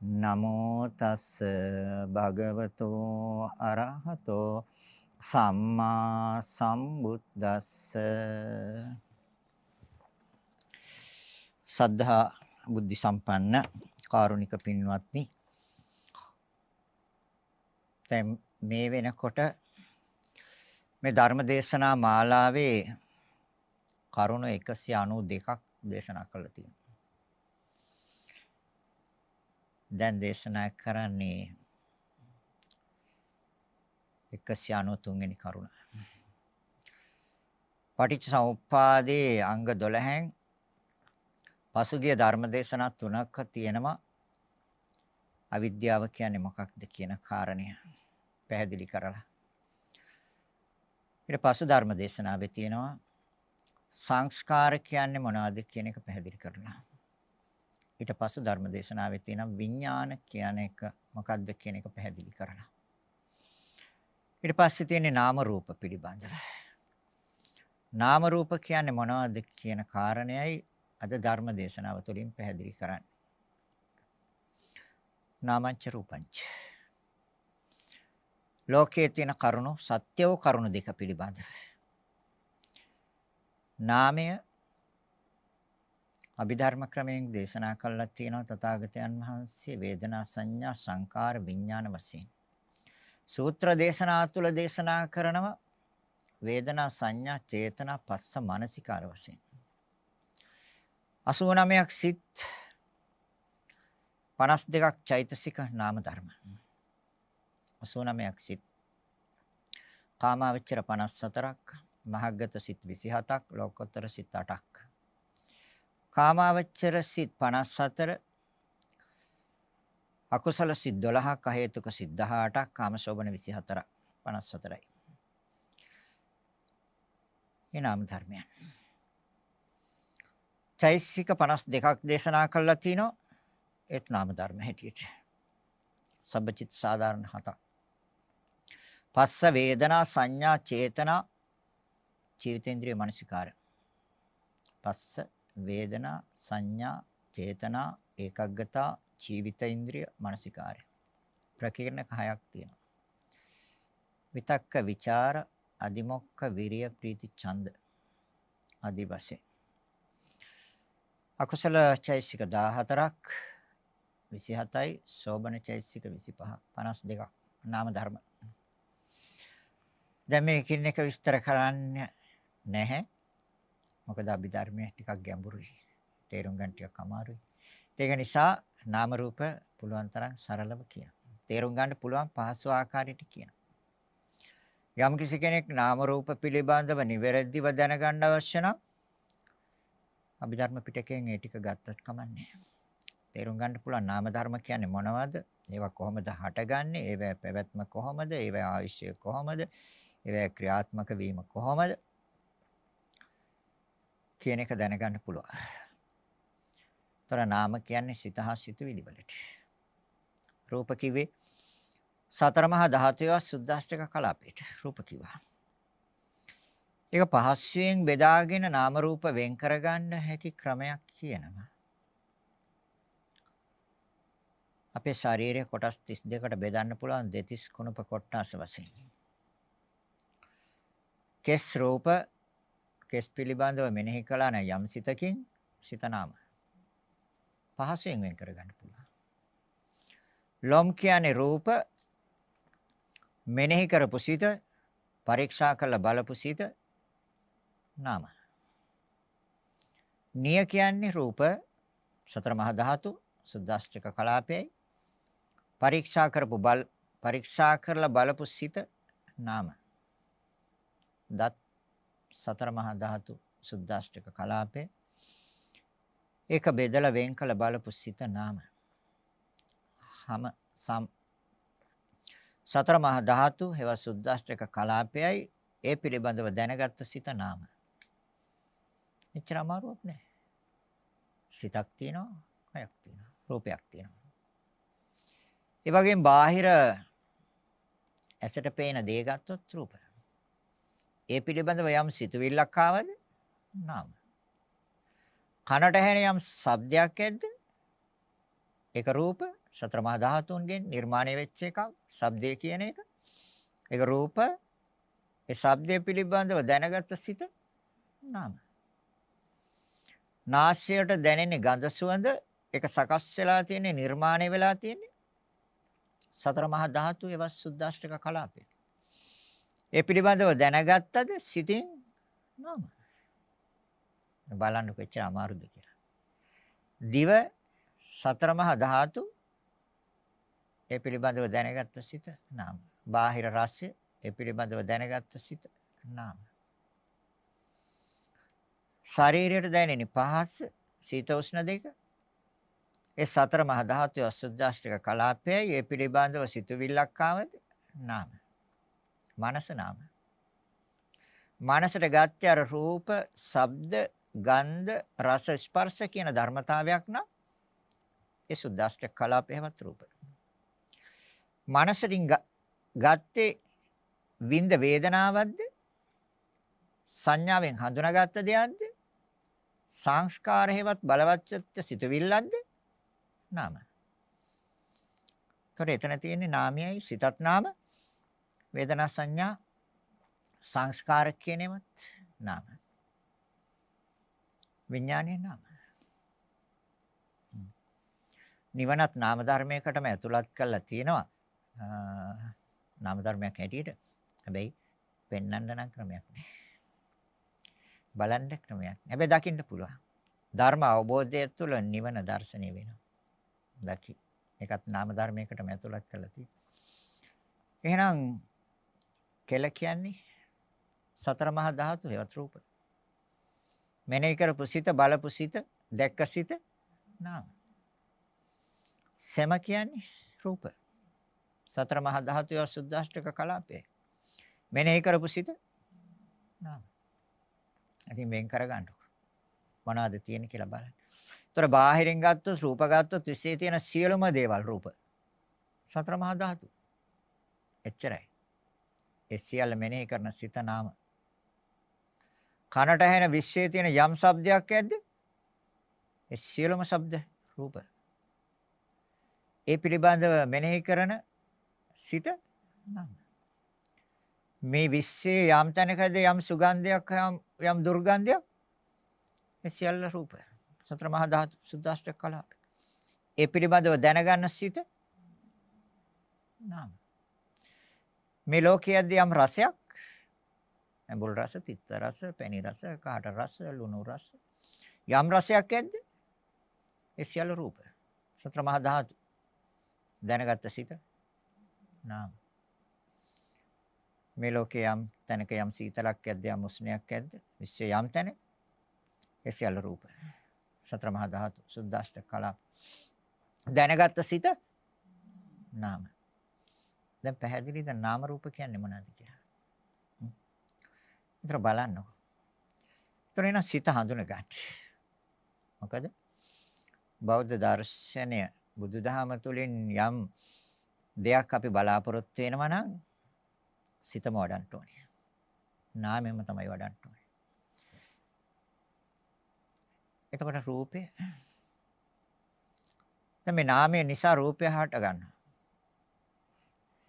නමෝ තස්ස භගවතු අරහතෝ සම්මා සම්බුද්දස්ස. සද්ධා බුද්ධ සම්පන්න කාරුණික පින්වත්නි දැන් මේ වෙනකොට මේ ධර්ම දේශනා මාලාවේ කරුණ 192ක් දේශනා කළා තියෙනවා. දැන් දේශනා කරන්නේ 193 වෙනි කරුණ. පටිච්චසමුප්පාදේ අංග 12න් පසුගිය ධර්ම දේශනා තුනක් තියෙනවා. අවිද්‍යාව කියන්නේ මොකක්ද කියන කාරණය පැහැදිලි කරලා. ඊට පසු ධර්ම දේශනාවේ තියෙනවා සංස්කාර කියන්නේ මොනවද කියන එක පැහැදිලි කරලා. ඊට පස්සේ ධර්ම දේශනාවේ තියෙන විඥාන කියන එක මොකක්ද කියන එක පැහැදිලි කරනවා. ඊට පස්සේ තියෙන්නේ නාම රූප පිළිබඳව. නාම රූප කියන්නේ මොනවද කියන කාරණයයි අද ධර්ම දේශනාව තුළින් පැහැදිලි කරන්නේ. නාමංච රූපංච. ලෝකයේ තියෙන කරුණු සත්‍ය වූ කරුණු දෙක පිළිබඳව. නාමය අභිධර්ම ක්‍රමයෙන් දේශනා කළා තියෙනවා තථාගතයන් වහන්සේ වේදනා සංඥා සංකාර විඥාන වශයෙන්. සූත්‍ර දේශනා තුළ දේශනා කරනවා වේදනා සංඥා චේතනා පස්ස මානසිකාර වශයෙන්. 89ක් සිත් 52ක් චෛතසික නාම ධර්ම. 89ක් සිත් කාමාවචර 54ක් මහග්ගත සිත් 27ක් ලෝකෝත්තර සිත් 8ක් කාමාවචර සිත් 54 අකුසල සිත් 12ක් අහේතුක සිත් 18ක් කාමශෝභන 24 54යි. එනාම ධර්මයන්. චෛසික 52ක් දේශනා කළා තිනෝ ඒත් නාම ධර්ම හැටියට. සබ්බචිත් සාධාරණ හතක්. පස්ස වේදනා සංඥා චේතනා ජීවිතේන්ද්‍රිය මනසිකාර. පස්ස වේදනා සංඥා චේතනා ඒකග්ගතා ජීවිත ඉන්ද්‍රිය මානසිකාරය. ප්‍රකීර්ණක හයක් තියෙනවා. විතක්ක ਵਿਚාර අදිමොක්ක විරිය ප්‍රීති ඡන්ද ආදි වශයෙන්. අකුසල චෛසික 14ක් 27යි සෝබන චෛසික 25 52ක් නාම ධර්ම. දැන් මේකින් එක විස්තර කරන්න නැහැ. මොකද අභිධර්මයේ ටිකක් ගැඹුරුයි. තේරුම් ගන්න ටිකක් අමාරුයි. ඒක නිසා නාම රූප පුළුවන් තරම් සරලව කියනවා. තේරුම් ගන්න පුළුවන් පහසු ආකාරයට කියනවා. යම් කිසි කෙනෙක් නාම රූප පිළිබඳව නිවැරදිව දැනගන්න අවශ්‍ය නම් අභිධර්ම පිටකයෙන් ඒ ටික ගත්තත් කමන්නේ තේරුම් ගන්න පුළුවන් නාම ධර්ම කියන්නේ මොනවද? ඒවා කොහොමද හටගන්නේ? ඒවා පැවැත්ම කොහොමද? ඒවා ආයුෂය කොහොමද? ඒවා ක්‍රියාත්මක වීම කොහොමද? කියන එක දැනගන්න පුළුවන්. ତර නාම කියන්නේ සිත හා සිතුවිලි වලට. රූප කිව්වේ සතර මහා ධාතුවේ සුද්දාෂ්ටක කලාපයට රූප කිව්වා. ඒක පහස්යෙන් බෙදාගෙන නාම රූප වෙන් කරගන්න හැකි ක්‍රමයක් කියනවා. අපේ ශරීරයේ කොටස් 32කට බෙදන්න පුළුවන් දෙතිස් කුණප කොටස් වශයෙන්. කෙස් රූප කෙස් පිළිබඳව මෙනෙහි කළා නම් යම් සිතකින් සිත නාම පහසෙන් වෙන් කරගන්න පුළුවන්. ලොම් කියන්නේ රූප මෙනෙහි කරපු සිත පරීක්ෂා කළ බලපු සිත නාම. නිය කියන්නේ රූප සතර මහා ධාතු සුද්දාස්ත්‍රික කලාපයයි පරීක්ෂා කරපු බල පරීක්ෂා කරලා බලපු සිත නාම. දත් සතර මහා ධාතු සුද්දාස්ත්‍රික කලාපේ ඒක බෙදලා වෙන් කළ බලපු සිත නාම. හැම සම් සතර මහා ධාතු හේව සුද්දාස්ත්‍රික කලාපයයි ඒ පිළිබඳව දැනගත්ත සිත නාම. එච්චර අමාරුවක් නෑ. සිතක් තියෙනවා, කයක් තියෙනවා, රූපයක් තියෙනවා. ඒ වගේම බාහිර ඇසට පේන දේ ගත්තොත් රූප. ඒ පිළිබඳව යම් සිතුවිල්ලක් ආවද? නාම. කනට ඇහෙන යම් ශබ්දයක් ඇද්ද? ඒක රූප සතර මහා ධාතුන්ගෙන් නිර්මාණය වෙච්ච එකක්. ශබ්දය කියන එක. ඒක රූප. ඒ ශබ්දය පිළිබඳව දැනගත්ත සිත නාම. නාසයට දැනෙන ගඳ සුවඳ ඒක සකස් වෙලා තියෙන්නේ නිර්මාණය වෙලා තියෙන්නේ සතර මහා ධාතු ඒවත් සුද්දාෂ්ටක කලාපය. ඒ පිළිබඳව දැනගත්තද සිතින් නාම. බලන්න කොච්චර අමාරුද කියලා. දිව සතර මහා ධාතු ඒ පිළිබඳව දැනගත්ත සිත නාම. බාහිර රසය ඒ පිළිබඳව දැනගත්ත සිත නාම. ශරීරයට දැනෙන පහස සීත උෂ්ණ දෙක ඒ සතර මහා ධාතු අසුද්ධාෂ්ටක කලාපයයි ඒ පිළිබඳව සිතුවිල්ලක් ආවද නාම මනස නාම. මනසට ගත්‍ය අර රූප ශබ්ද ගන්ධ රස ස්පර්ශ කියන ධර්මතාවයක් නම් ඒ සුද්ධාෂ්ටක කලාපයවත් රූප. මනසකින් ගත්තේ විඳ වේදනාවක්ද? සංඥාවෙන් හඳුනාගත්ත දෙයක්ද? සංස්කාර හේවත් බලවත්ච්ච සිතුවිල්ලක්ද? නාම. ඒතර එතන තියෙන්නේ නාමයයි සිතත් නාම. වේදනා සංඥා සංස්කාර කියනෙමත් නාම. විඥානයේ නාම. නිවනත් නාම ධර්මයකටම ඇතුළත් කරලා තියෙනවා. නාම ධර්මයක් හැටියට. හැබැයි පෙන්වන්න නම් ක්‍රමයක් නැහැ. බලන්න ක්‍රමයක්. හැබැයි දකින්න පුළුවන්. ධර්ම අවබෝධය තුළ නිවන දර්ශනය වෙනවා. දකි. ඒකත් නාම ධර්මයකටම ඇතුළත් කරලා තියෙනවා. එහෙනම් කෙල කියන්නේ සතර මහා ධාතු හේවත් රූප. මෙනෙහි කරපු සිත බලපු සිත දැක්ක සිත නාම. සම කියන්නේ රූප. සතර මහා ධාතු ය සුද්දාෂ්ටක කලාපය. මෙනෙහි කරපු සිත නාම. ඉතින් වෙන් කරගන්නකො. මොනවද තියෙන්නේ කියලා බලන්න. ඒතර බාහිරින් ගත්තොත් රූප ගත්තොත් විශ්ේ තියෙන සියලුම දේවල් රූප. සතර මහා ධාතු. එච්චරයි. ඒ සියල්ල මෙනෙහි කරන සිත නාම. කනට ඇහෙන විශ්ේ තියෙන යම් ශබ්දයක් ඇද්ද? ඒ සියලුම ශබ්ද රූප. ඒ පිළිබඳව මෙනෙහි කරන සිත නාම. මේ විශ්ේ යම් තැනකද යම් සුගන්ධයක් යම් යම් දුර්ගන්ධයක් ඒ සියල්ල රූප සතර මහා ධාතු සුද්දාෂ්ටක කලාප ඒ පිළිබඳව දැනගන්න සිත නාම මේ ලෝකයේදී යම් රසයක්? ඇඹුල් රස තිත්ත රස පැණි රස කාට රස ලුණු රස? යම් රසයක් ඇද්ද? ඒ සියල්ල රූප. සතර මහා ධාතු. දැනගත්ත සිත. නාම. මේ ලෝකේ යම් තැනක යම් සීතලක් ඇද්ද යම් උෂ්ණයක් ඇද්ද? විශ්ව යම් තැන. ඒ සියල්ල රූප. සතර මහා ධාතු. සුද්දාෂ්ටක කලාප. දැනගත් සිත. නාම. දැන් පැහැදිලිද? නාම රූප කියන්නේ මොනවද කියලා? විතර බලන්නකො. විතර එන සිත හඳුන ගන්න මොකද? බෞද්ධ දර්ශනය බුදුදහම තුළින් යම් දෙයක් අපි බලාපොරොත්තු වෙනවා නම් සිතම වඩන්න ඕනේ. නාමයෙන්ම තමයි වඩන්න ඕනේ. එතකොට රූපේ දැන් මේ නාමය නිසා රූපය හට ගන්නවා.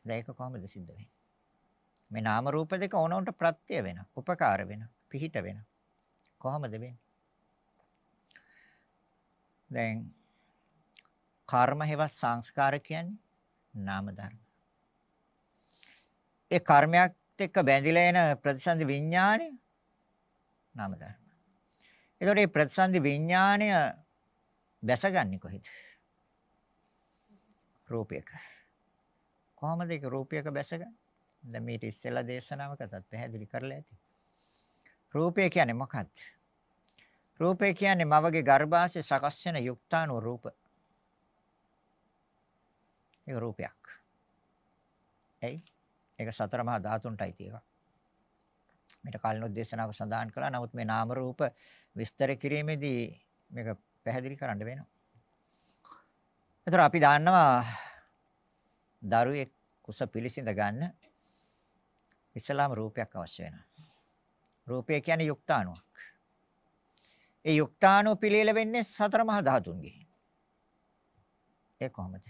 දැන් ඒක කොහොමද සිද්ධ වෙන්නේ? මේ නාම රූප දෙක ඕනොන්ට ප්‍රත්‍ය වෙනවා, උපකාර වෙනවා, පිහිට වෙනවා. කොහොමද වෙන්නේ? දැන් කර්ම හේවත් සංස්කාර කියන්නේ නාම ධර්ම. ඒ කර්මයක් එක්ක බැඳිලා එන ප්‍රතිසන්දි විඥාණය නාම ධර්ම. එතකොට මේ ප්‍රතිසන්දි විඥාණය බැසගන්නේ කොහෙද? රූපයක. කොහොමද ඒක රූපයක බැසගන්නේ? දැන් මේක ඉස්සෙල්ලා දේශනාවකටත් පැහැදිලි කරලා ඇති. රූපය කියන්නේ මොකක්ද? රූපය කියන්නේ මවගේ ගර්භාෂයේ සකස් වෙන යුක්තාණු රූප. ඒක රූපයක්. එයි ඒක සතර මහා ධාතුන්ටයි තියෙක. මේක කලින් උදේශනාවක සඳහන් කළා. නමුත් මේ නාම රූප විස්තර කිරීමේදී මේක පැහැදිලි කරන්න වෙනවා. ඒතර අපි දන්නවා දරුවෙක් කුස පිළිසිඳ ගන්න ඉස්ලාම රූපයක් අවශ්‍ය වෙනවා. රූපය කියන්නේ යුක්තාණුවක්. ඒ යුක්තාණුව පිළිල වෙන්නේ සතර මහා ධාතුන්ගේ. ඒ කොහොමද?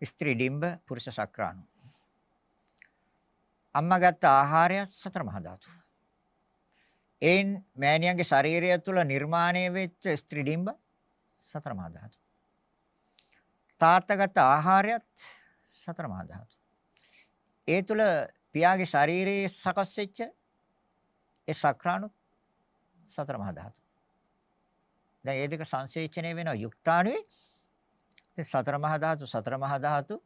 ස්ත්‍රී ඩිම්බ පුරුෂ ශක්‍රාණු. අම්මා ගත්ත ආහාරය සතර මහා ධාතු. එයින් මෑණියන්ගේ ශරීරය තුළ නිර්මාණය වෙච්ච ස්ත්‍රී ඩිම්බ සතර මහා ධාතු. තාත්තා ගත්ත ආහාරයත් සතර මහා ධාතු. ඒ තුළ පියාගේ ශරීරයේ සකස් වෙච්ච ඒ සක්‍රාණු සතර මහා ධාතු. දැන් මේ දෙක සංසේචනය වෙනවා යුක්තාණුවේ. ඉතින් සතර මහා ධාතු සතර මහා ධාතු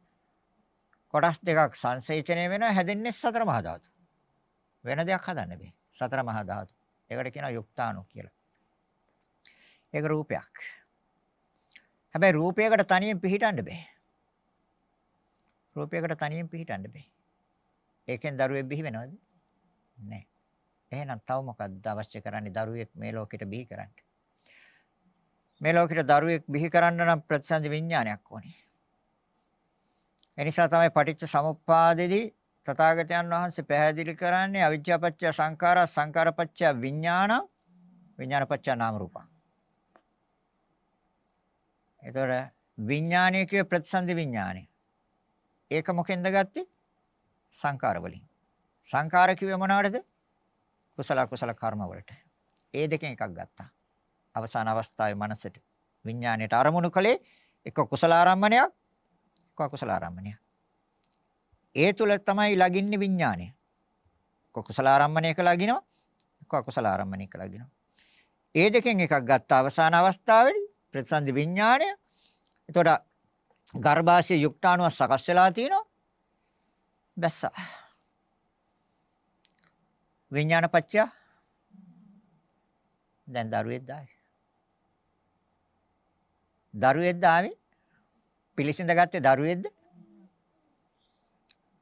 කොටස් දෙකක් සංසේචනය වෙනවා හැදෙන්නේ සතර මහා ධාතු. වෙන දෙයක් හදන්න බෑ. සතර මහා ධාතු. ඒකට කියනවා යුක්තාණු කියලා. ඒක රූපයක්. හැබැයි රූපයකට තනියෙන් පිහිටන්න බෑ. රූපයකට තනියෙන් පිහිටන්න බෑ. ඒකෙන් දරුවෙක් බිහි වෙනවද? නැහැ. එහෙනම් තව මොකක්ද අවශ්‍ය කරන්නේ දරුවෙක් මේ ලෝකෙට බිහි කරන්න? මේ ලෝකෙට දරුවෙක් බිහි කරන්න නම් ප්‍රතිසන්දි විඥානයක් ඕනේ. එනිසා තමයි පටිච්ච සමුප්පාදෙදී තථාගතයන් වහන්සේ පැහැදිලි කරන්නේ අවිජ්ජාපච්චය සංඛාරා සංඛාරපච්චය විඥාන විඥානපච්චය නාම රූපං. එතකොට විඥානීය කිය ප්‍රතිසන්දි විඥානය. ඒක මොකෙන්ද ගත්තේ? සංකාර වලින්. සංකාර කිව්වේ මොනවටද? කුසල කුසල කර්ම වලට. ඒ දෙකෙන් එකක් ගත්තා. අවසාන අවස්ථාවේ මනසට විඥාණයට අරමුණු කළේ එක කුසල ආරම්මණයක්, එක අකුසල ආරම්මණයක්. ඒ තුල තමයි ලගින්නේ විඥාණය. එක කුසල ආරම්මණයක ලගිනවා, එක අකුසල ආරම්මණයක ලගිනවා. ඒ දෙකෙන් එකක් ගත්තා අවසාන අවස්ථාවේදී ප්‍රතිසන්දි විඥාණය. එතකොට ගර්භාෂයේ යුක්තාණුව සකස් වෙලා තිනවා. බැස්සා. විඥාන පත්‍ය දැන් දරුවෙක් දායි. දරුවෙක් දාවේ පිළිසිඳ ගත්තේ දරුවෙක්ද?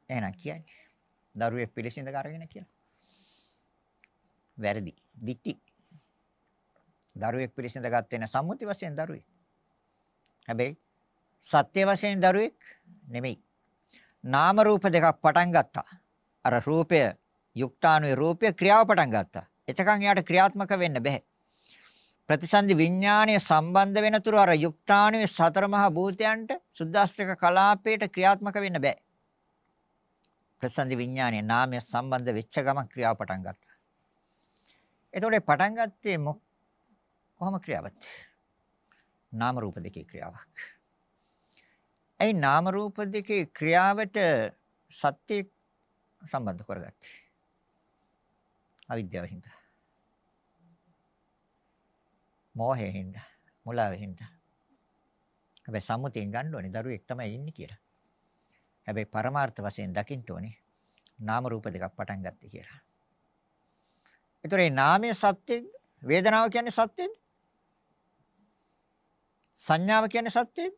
එහෙනම් කියන්නේ. දරුවෙක් පිළිසිඳ කරගෙන කියලා. වැරදි. දික්ටි. දරුවෙක් පිළිසිඳ ගත්තේ නැ සම්මුති වශයෙන් දරුවෙක්. හැබැයි සත්‍ය වශයෙන් දරුවෙක් නෙමෙයි. නාම රූප දෙකක් පටන් ගත්තා. අර රූපය යුක්තාණුවේ රූපය ක්‍රියාව පටන් ගත්තා. එතකන් එයාට ක්‍රියාත්මක වෙන්න බෑ. ප්‍රතිසන්දි විඥාණය සම්බන්ධ වෙනතුරු අර යුක්තාණුවේ සතර මහා භූතයන්ට සුද්දාස්ත්‍රික කලාපයට ක්‍රියාත්මක වෙන්න බෑ. ප්‍රතිසන්දි විඥාණය නාමය සම්බන්ධ වෙච්ච ගමන් ක්‍රියාව පටන් ගත්තා. එතකොට පටන් ගත්තේ කොහොම ක්‍රියාවත්? නාම රූප දෙකේ ක්‍රියාවක්. ඒ නාම රූප දෙකේ ක්‍රියාවට සත්‍ය සම්බන්ධ කරගත්තේ. අවිද්‍යාව හින්දා. මෝහයෙන් හින්දා. මුලාවෙන් හින්දා. හැබැයි සම්මුතියෙන් ගන්න ඕනේ දරුවෙක් තමයි ඉන්නේ කියලා. හැබැයි පරමාර්ථ වශයෙන් දකින්න ඕනේ නාම රූප දෙකක් පටන් ගත්තේ කියලා. ඒතර මේ නාමයේ සත්‍යෙද වේදනාව කියන්නේ සත්‍යෙද? සංඥාව කියන්නේ සත්‍යෙද?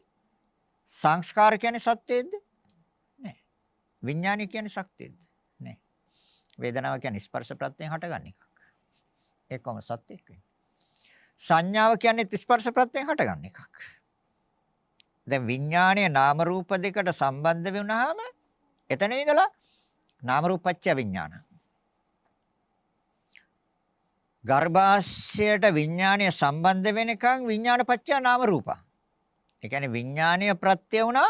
සංස්කාර කියන්නේ සත්‍යයේද? නෑ. විඥානය කියන්නේ ශක්තියේද? නෑ. වේදනාව කියන්නේ ස්පර්ශ ප්‍රත්‍යයෙන් හටගන්න එකක්. ඒකම සත්‍යයක් වෙන්නේ. සංඥාව කියන්නේ ස්පර්ශ ප්‍රත්‍යයෙන් හටගන්න එකක්. දැන් විඥානය නාම රූප දෙකට සම්බන්ධ වුණාම එතන ඉඳලා නාම රූපච්ඡ විඥාන. ගර්භාෂයට විඥානය සම්බන්ධ වෙනකන් විඥානපච්චය නාම රූපා. ඒ කියන්නේ විඥානීය ප්‍රත්‍ය වුණා,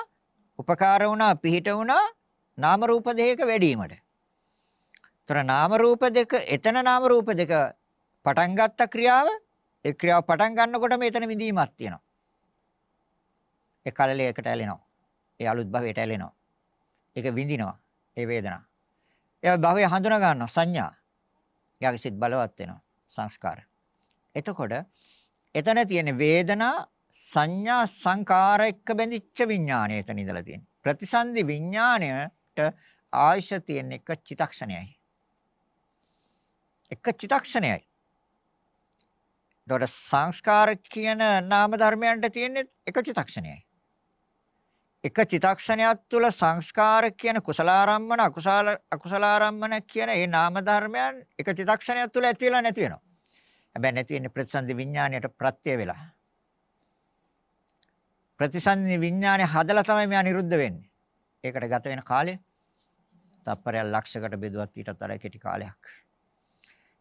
උපකාර වුණා, පිහිට වුණා නාම රූප දෙකක වැඩිවීමට. ତර නාම රූප දෙක එතන නාම රූප දෙක පටන් ගත්ත ක්‍රියාව ඒ ක්‍රියාව පටන් ගන්නකොට මෙතන විඳීමක් තියෙනවා. ඒ කලලයකට ඇලෙනවා. ඒ අලුත් භවයට ඇලෙනවා. ඒක විඳිනවා. ඒ වේදනාව. එයා භවය හඳුනා ගන්නවා සංඥා. එයාගේ සිත් බලවත් වෙනවා සංස්කාර. එතකොට එතන තියෙන වේදනා සංඥා සංකාර එක්ක බැඳිච්ච විඥාණය එතන ඉඳලා තියෙන්නේ. ප්‍රතිසන්දි විඥාණයට ආයශ තියෙන එක චිතක්ෂණයයි. එක චිතක්ෂණයයි. එතකොට සංස්කාර කියන නාම ධර්මයන්ට තියෙන්නේ එක චිතක්ෂණයයි. එක චිතක්ෂණයක් තුළ සංස්කාර කියන කුසලාරම්මන අකුසල අකුසලාරම්මන කියන ඒ නාම ධර්මයන් එක චිතක්ෂණයක් තුළ ඇති වෙලා නැති වෙනවා. හැබැයි නැති වෙන්නේ ප්‍රතිසන්දි විඥාණයට ප්‍රත්‍ය වෙලා. ප්‍රතිසන්දි විඥාණය හදලා තමයි මෙයා නිරුද්ධ වෙන්නේ. ඒකට ගත වෙන කාලය තප්පරයක් ලක්ෂයකට බෙදුවත් ඊටත් වඩා කෙටි කාලයක්.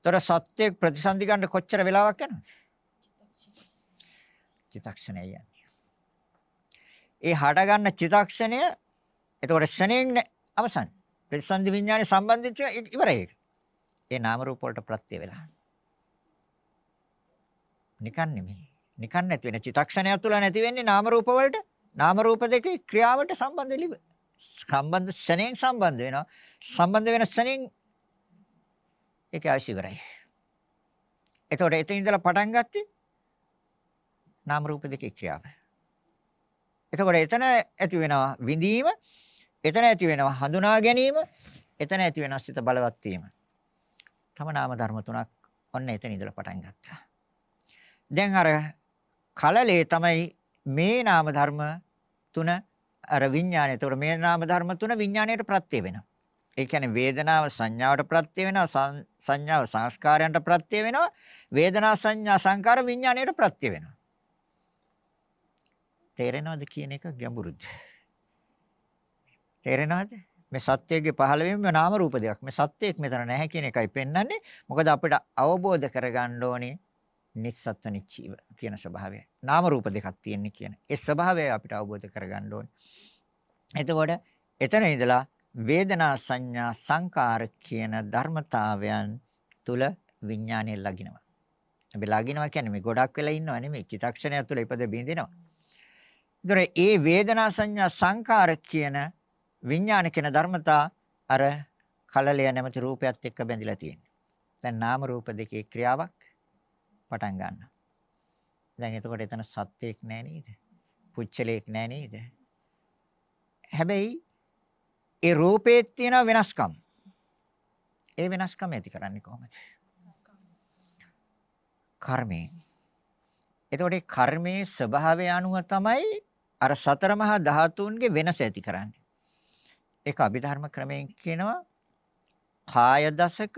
ତොර සත්‍යයක් ප්‍රතිසන්දි ගන්න කොච්චර වෙලාවක් යනවද? චිතක්ෂණය යන්නේ. ඒ හට ගන්න චිතක්ෂණය එතකොට ක්ෂණයෙන් අවසන්. ප්‍රතිසන්දි විඥානේ සම්බන්ධිත ඉවරයි ඒක. ඒ නාම රූප වලට ප්‍රත්‍ය වෙලා. නිකන් නෙමෙයි. නිකන් නැති වෙන චිතක්ෂණය තුළ නැති වෙන්නේ නාම රූප වලට. නාම රූප දෙකේ ක්‍රියාවට සම්බන්ධ ලිව. සම්බන්ධ ක්ෂණයෙන් සම්බන්ධ වෙනවා. සම්බන්ධ වෙන ක්ෂණයෙන් ඒක අවශ්‍ය ඉවරයි. එතකොට එතන ඉඳලා පටන් ගත්තේ නාම රූප දෙකේ ක්‍රියාව. එතකොට එතන ඇති වෙනවා විඳීම, එතන ඇති වෙනවා හඳුනා ගැනීම, එතන ඇති වෙනවා සිත බලවත් වීම. තම නාම ධර්ම තුනක් ඔන්න එතන ඉඳලා පටන් ගත්තා. දැන් අර කලලේ තමයි මේ නාම ධර්ම තුන අර විඥානය. එතකොට මේ නාම ධර්ම තුන විඥාණයට ප්‍රත්‍ය වෙනවා. ඒ කියන්නේ වේදනාව සංඥාවට ප්‍රත්‍ය වෙනවා සංඥාව සංස්කාරයන්ට ප්‍රත්‍ය වෙනවා වේදනා සංඥා සංකාර විඥාණයට ප්‍රත්‍ය වෙනවා තේරෙනවද කියන එක ගැඹුරුද? තේරෙනවද? මේ සත්‍යයේ පහළවීම නාම රූප දෙයක්. මේ සත්‍යයක් මෙතන නැහැ කියන එකයි පෙන්වන්නේ. මොකද අපිට අවබෝධ කරගන්න ඕනේ නිස්සත්ත්ව නිච්චීව කියන ස්වභාවය. නාම රූප දෙකක් තියෙන්නේ කියන. ඒ ස්වභාවය අපිට අවබෝධ කරගන්න ඕනේ. එතකොට එතන ඉඳලා වේදනා සංඥා සංකාර කියන ධර්මතාවයන් තුල විඥානය ලගිනවා. අපි ලගිනවා කියන්නේ මේ ගොඩක් වෙලා ඉන්නව නෙමෙයි. චිතක්ෂණය තුළ ඉපද බින්දිනවා. ඒතර ඒ වේදනා සංඥා සංකාර කියන විඥාන කියන ධර්මතා අර කලලය නැමැති රූපයත් එක්ක බැඳිලා තියෙනවා. දැන් නාම රූප දෙකේ ක්‍රියාවක් පටන් ගන්නවා. දැන් එතකොට එතන සත්‍යයක් නෑ නේද? පුච්චලයක් නෑ නේද? හැබැයි ඒ රූපේ තියෙන වෙනස්කම්. ඒ වෙනස්කම ඇති කරන්නේ කොහොමද? කර්මයෙන්. එතකොට ඒ කර්මයේ ස්වභාවය අනුව තමයි අර සතර මහා ධාතුන්ගේ වෙනස ඇති කරන්නේ. ඒක අභිධර්ම ක්‍රමයෙන් කියනවා කාය දසක,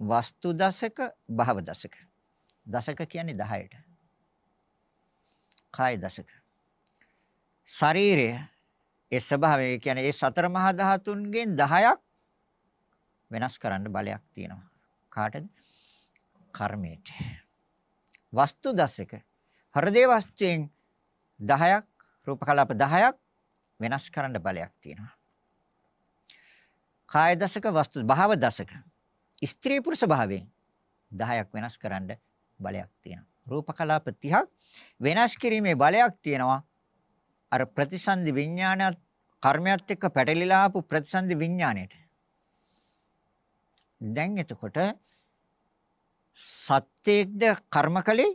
වස්තු දසක, භව දසක. දසක කියන්නේ 10ට. කාය දසක. ශරීරය ඒ ස්වභාවය කියන්නේ ඒ සතර මහා ධාතුන්ගෙන් 10ක් වෙනස් කරන්න බලයක් තියෙනවා. කාටද? කර්මයට. වස්තු දසක. හෘදේ වස්තුවෙන් 10ක් රූප කලාප 10ක් වෙනස් කරන්න බලයක් තියෙනවා. කාය දශක වස්තු භාව දශක ස්ත්‍රී පුරුෂ භාවයෙන් 10ක් වෙනස් කරන්න බලයක් තියෙනවා. රූප කලාප 30ක් වෙනස් කිරීමේ බලයක් තියෙනවා. අර ප්‍රතිසන්දි විඥානයත් කර්මයක් එක්ක පැටලිලා ආපු ප්‍රතිසන්දි විඥාණයට. දැන් එතකොට සත්‍යයේද කර්මකලේ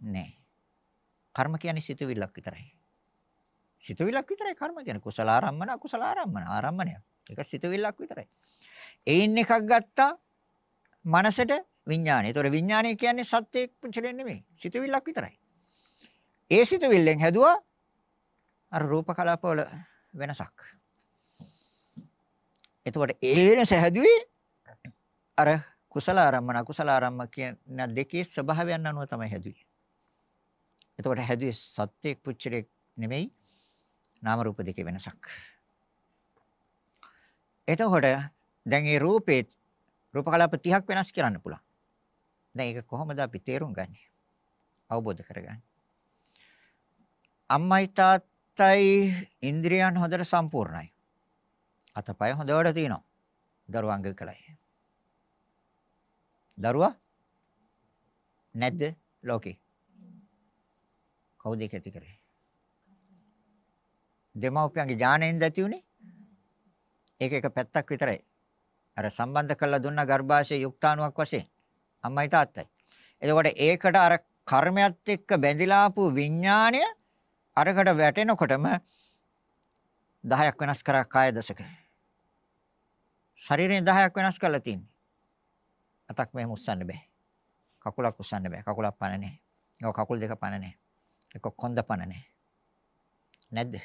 නෑ. කර්ම කියන්නේ සිතුවිල්ලක් විතරයි. සිතුවිල්ලක් විතරයි කර්ම කියන්නේ. කුසල ආරම්මන අකුසල ආරම්මන ආරම්මනයක්. ඒක සිතුවිල්ලක් විතරයි. ඒයින් එකක් ගත්තා මනසට විඥානය. ඒතකොට විඥානය කියන්නේ සත්‍යයක් පුංචලෙ නෙමෙයි. සිතුවිල්ලක් විතරයි. ඒ සිතුවිල්ලෙන් හැදුවා අර රූප කලාපවල වෙනසක්. එතකොට ඒ වෙනස හැදුවේ අර කුසල ආරම්මන අකුසල ආරම්ම කියන දෙකේ ස්වභාවයන් අනුව තමයි හැදුවේ. එතකොට හැදුවේ සත්‍යයක් පුච්චරයක් නෙමෙයි නාම රූප දෙකේ වෙනසක්. එතකොට දැන් මේ රූපේ රූප කලාප 30ක් වෙනස් කරන්න පුළුවන්. දැන් ඒක කොහොමද අපි තේරුම් ගන්නේ? අවබෝධ කරගන්නේ. අම්මයි තාත්තයි ඉන්ද්‍රියන් හොඳට සම්පූර්ණයි. අතපය හොඳට තියෙනවා. දරුවා අංග විකලයි. දරුවා නැද්ද ලෝකේ? කවුද ඒක ඇති කරේ? දෙමව්පියන්ගේ ඥාණයෙන් ඇති උනේ? ඒක එක පැත්තක් විතරයි. අර සම්බන්ධ කරලා දුන්න ගර්භාෂයේ යුක්තාණුවක් වශයෙන් අම්මයි තාත්තයි. එතකොට ඒකට අර කර්මයක් එක්ක බැඳිලා ආපු විඥාණය අරකට වැටෙනකොටම 10ක් වෙනස් කරා කාය දශක. ශරීරයෙන් 10ක් වෙනස් කරලා තින්නේ. අතක් මෙහෙම උස්සන්න බෑ. කකුලක් උස්සන්න බෑ. කකුලක් පන නැහැ. ඔය කකුල් දෙක පන නැහැ. එක කොන්ද පන නැහැ. නැද්ද?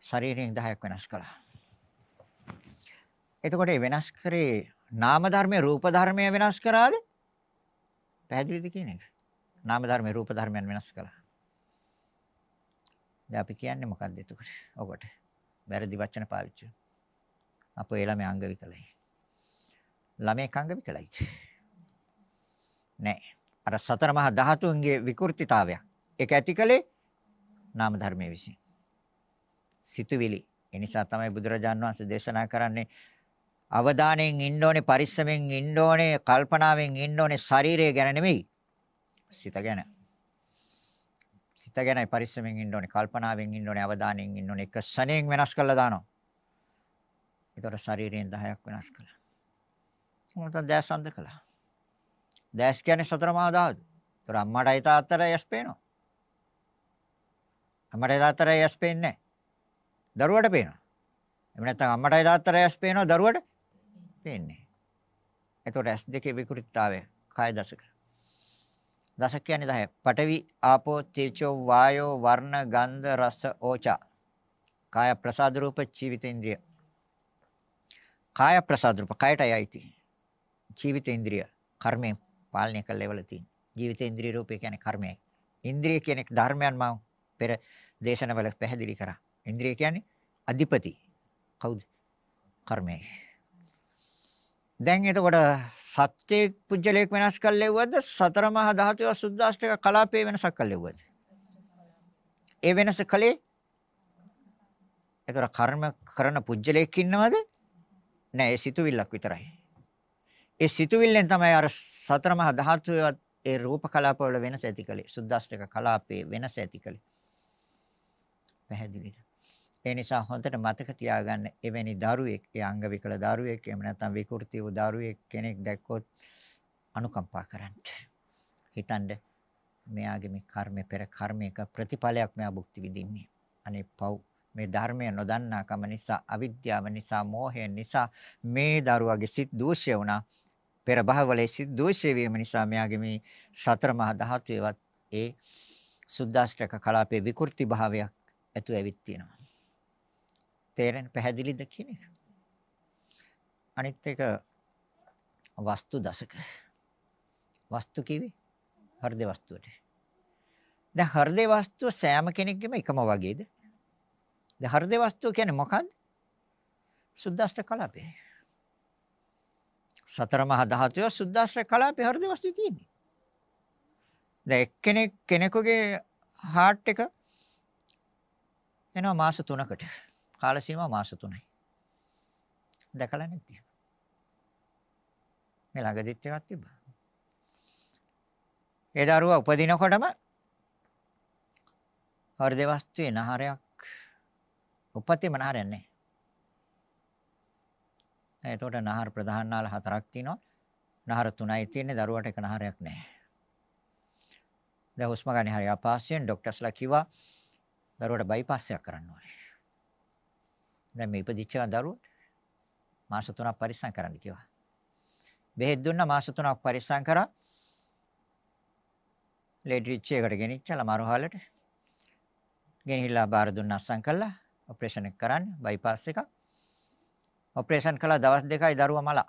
ශරීරයෙන් 10ක් වෙනස් කළා. එතකොට මේ වෙනස් කරේ නාම ධර්මයේ රූප ධර්මය වෙනස් කරාද? පැහැදිලිද කියන එක? නාම ධර්මයේ රූප ධර්මයන් වෙනස් කළා. දැන් අපි කියන්නේ මොකක්ද එතකොට? ඔකට. වැරදි වචන පාවිච්චි. අපෝ ඒ ළමයි අංග විකලයි. ළමයි අංග විකලයි. නෑ. අර සතර මහා ධාතුන්ගේ විකෘතිතාවයක්. ඒක ඇතිකලේ නාම ධර්මයේ විසින්. සිතුවිලි. ඒ නිසා තමයි බුදුරජාන් වහන්සේ දේශනා කරන්නේ අවධානයෙන් ඉන්න ඕනේ පරිස්සමෙන් ඉන්න ඕනේ කල්පනාවෙන් ඉන්න ඕනේ ශරීරය ගැන නෙමෙයි සිත ගැන සිත ගැනයි පරිස්සමෙන් ඉන්න ඕනේ කල්පනාවෙන් ඉන්න ඕනේ අවධානයෙන් ඉන්න ඕනේ එක ශණයෙන් වෙනස් කරලා දානවා ඒතර ශරීරයෙන් 10ක් වෙනස් කළා මොකටද දැස් අන්ධ කළා දැස් කියන්නේ සතර මහා ධාතු ඒතර අම්මටයි තාත්තටයි යස් පේනවා අම්මටයි තාත්තටයි යස් පේන්නේ නැහැ දරුවට පේනවා එහෙම නැත්නම් අම්මටයි තාත්තටයි යස් පේනවා දරුවට පේන්නේ. එතකොට S2 විකෘතිතාවය කාය දශක. දශක කියන්නේ 10. පඨවි, ආපෝ, තේජෝ, වායෝ, වර්ණ, ගන්ධ, රස, ඕචා. කාය ප්‍රසාද රූප ජීවිතේන්ද්‍රිය. කාය ප්‍රසාද රූප කායටයි අයිති. ජීවිතේන්ද්‍රිය කර්මයෙන් පාලනය කළ ලෙවල තියෙන. ජීවිතේන්ද්‍රිය රූපය කියන්නේ කර්මයයි. ඉන්ද්‍රිය කියන එක ධර්මයන් මම පෙර දේශනවල පැහැදිලි කරා. ඉන්ද්‍රිය කියන්නේ අධිපති. කවුද? කර්මයයි. දැන් එතකොට සත්‍යයේ පුජ්‍යලයක් වෙනස් කළෙව්වද සතර මහා ධාතුව සුද්දාෂ්ටක කලාපේ වෙනසක් කළෙව්වද ඒ වෙනස කලේ එතකොට කර්ම කරන පුජ්‍යලයක් ඉන්නවද නෑ ඒ සිතුවිල්ලක් විතරයි ඒ සිතුවිල්ලෙන් තමයි අර සතර මහා ධාතුවේ ඒ රූප කලාප වල වෙනස ඇති කලේ සුද්දාෂ්ටක කලාපේ වෙනස ඇති කලේ පැහැදිලිද ඒ නිසා හොඳට මතක තියාගන්න එවැනි දරුවෙක්, ඒ අංග විකල දරුවෙක්, එහෙම නැත්නම් විකෘති වූ දරුවෙක් කෙනෙක් දැක්කොත් අනුකම්පා කරන්න. හිතන්න මෙයාගේ මේ කර්මේ පෙර කර්මයක ප්‍රතිඵලයක් මෙයා භුක්ති විඳින්නේ. අනේ පව් මේ ධර්මය නොදන්නාකම නිසා, අවිද්‍යාව නිසා, මෝහය නිසා මේ දරුවාගේ සිත් දූෂ්‍ය වුණා. පෙර භවවල සිත් දූෂ්‍ය වීම නිසා මෙයාගේ මේ සතර මහා ධාතුවේවත් ඒ සුද්දාෂ්ටක කලාපේ විකෘති භාවයක් ඇතු ඇවිත් තියෙනවා. තේරෙන පැහැදිලිද කියන එක. අනිත් එක වස්තු දශක. වස්තු කිවි හෘද වස්තුවට. දැන් හෘද වස්තුව සෑම කෙනෙක්ගේම එකම වගේද? දැන් හෘද වස්තුව කියන්නේ මොකක්ද? සුද්දාෂ්ට කලාපේ. සතර මහා ධාතුව සුද්දාෂ්ට කලාපේ හෘද වස්තුවේ තියෙන්නේ. දැන් එක්කෙනෙක් කෙනෙකුගේ හાર્ට් එක එනවා මාස 3කට. කාල සීමාව මාස 3යි. දැකලා නැති. මේ ළඟදිත් එකක් තිබ්බා. ඒ දරුවා උපදිනකොටම හෘද වස්තුවේ නහරයක් උපතේම නහරයක් නැහැ. එතකොට නහර ප්‍රධාන නාල හතරක් තියෙනවා. නහර තුනයි තියෙන්නේ දරුවට එක නහරයක් නැහැ. දැන් හුස්ම ගන්න හරිය අපහසුයෙන් ડોක්ටර්ස්ලා කිව්වා දරුවට බයිපාස් එකක් කරන්න ඕනේ. දැන් මේ ඉපදිච්ච දරුවෝ මාස 3ක් පරිස්සම් කරන්න කිව්වා. බෙහෙත් දුන්නා මාස 3ක් පරිස්සම් කරා. ලේඩි රිච් එකට ගෙනිච්චලා මරුහලට. ගෙනහිල්ලා බාර දුන්නා අස්සම් කළා. ඔපරේෂන් එක කරන්න බයිපාස් එකක්. ඔපරේෂන් කළා දවස් දෙකයි දරුවා මලා.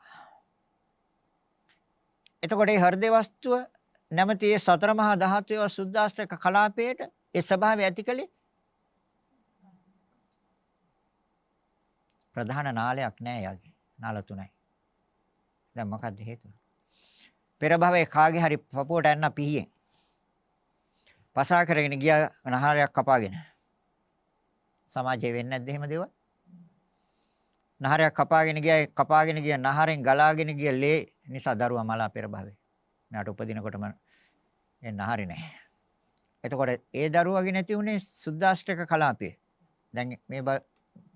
එතකොට මේ හෘද වස්තුව නැමැති ඒ සතර මහා ධාතුවේ සුද්දාෂ්ටක කලාපයේට ඒ ස්වභාවය ඇතිකලේ ප්‍රධාන නාලයක් නෑ යාගේ. නාල තුනයි. දැන් මොකද්ද හේතුව? පෙර භවයේ කාගේ හරි පපුවට ඇන්න පිහියෙන්. පසා කරගෙන ගිය නහරයක් කපාගෙන. සමාජයේ වෙන්නේ නැද්ද එහෙම දේවල්? නහරයක් කපාගෙන ගියා කපාගෙන ගිය නහරෙන් ගලාගෙන ගිය ලේ නිසා දරුවා මලා පෙර භවයේ. මෙයාට උපදිනකොටම ඒ නහරේ නැහැ. එතකොට ඒ දරුවගේ නැති උනේ සුද්දාෂ්ටක කලාපයේ. දැන් මේ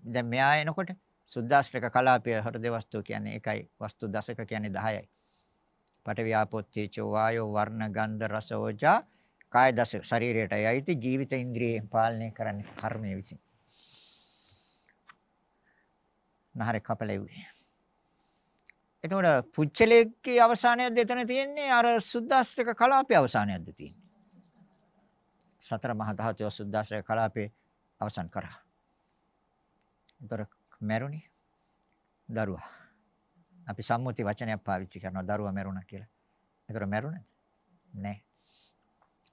දැන් මෙයා එනකොට සුද්දාස්ත්‍රක කලාපය හෘද වස්තු කියන්නේ ඒකයි වස්තු දශක කියන්නේ 10යි. පඨවි ආපෝ තේජෝ වායෝ වර්ණ ගන්ධ රස ඕජා කාය දශක ශරීරයටයි අයිති ජීවිත ඉන්ද්‍රියෙන් පාලනය කරන්නේ කර්මය විසින්. නහරේ කපලෙව්වේ. එතකොට පුච්චලයේ අවසානයක්ද එතන තියෙන්නේ අර සුද්දාස්ත්‍රක කලාපයේ අවසානයක්ද තියෙන්නේ. සතර මහා ධාතු සුද්දාස්ත්‍රක කලාපේ අවසන් කරා. එතකොට මැරුණි දරුවා. අපි සම්මුති වචනයක් පාවිච්චි කරනවා දරුවා මැරුණා කියලා. එතකොට මැරුණද? නැහැ.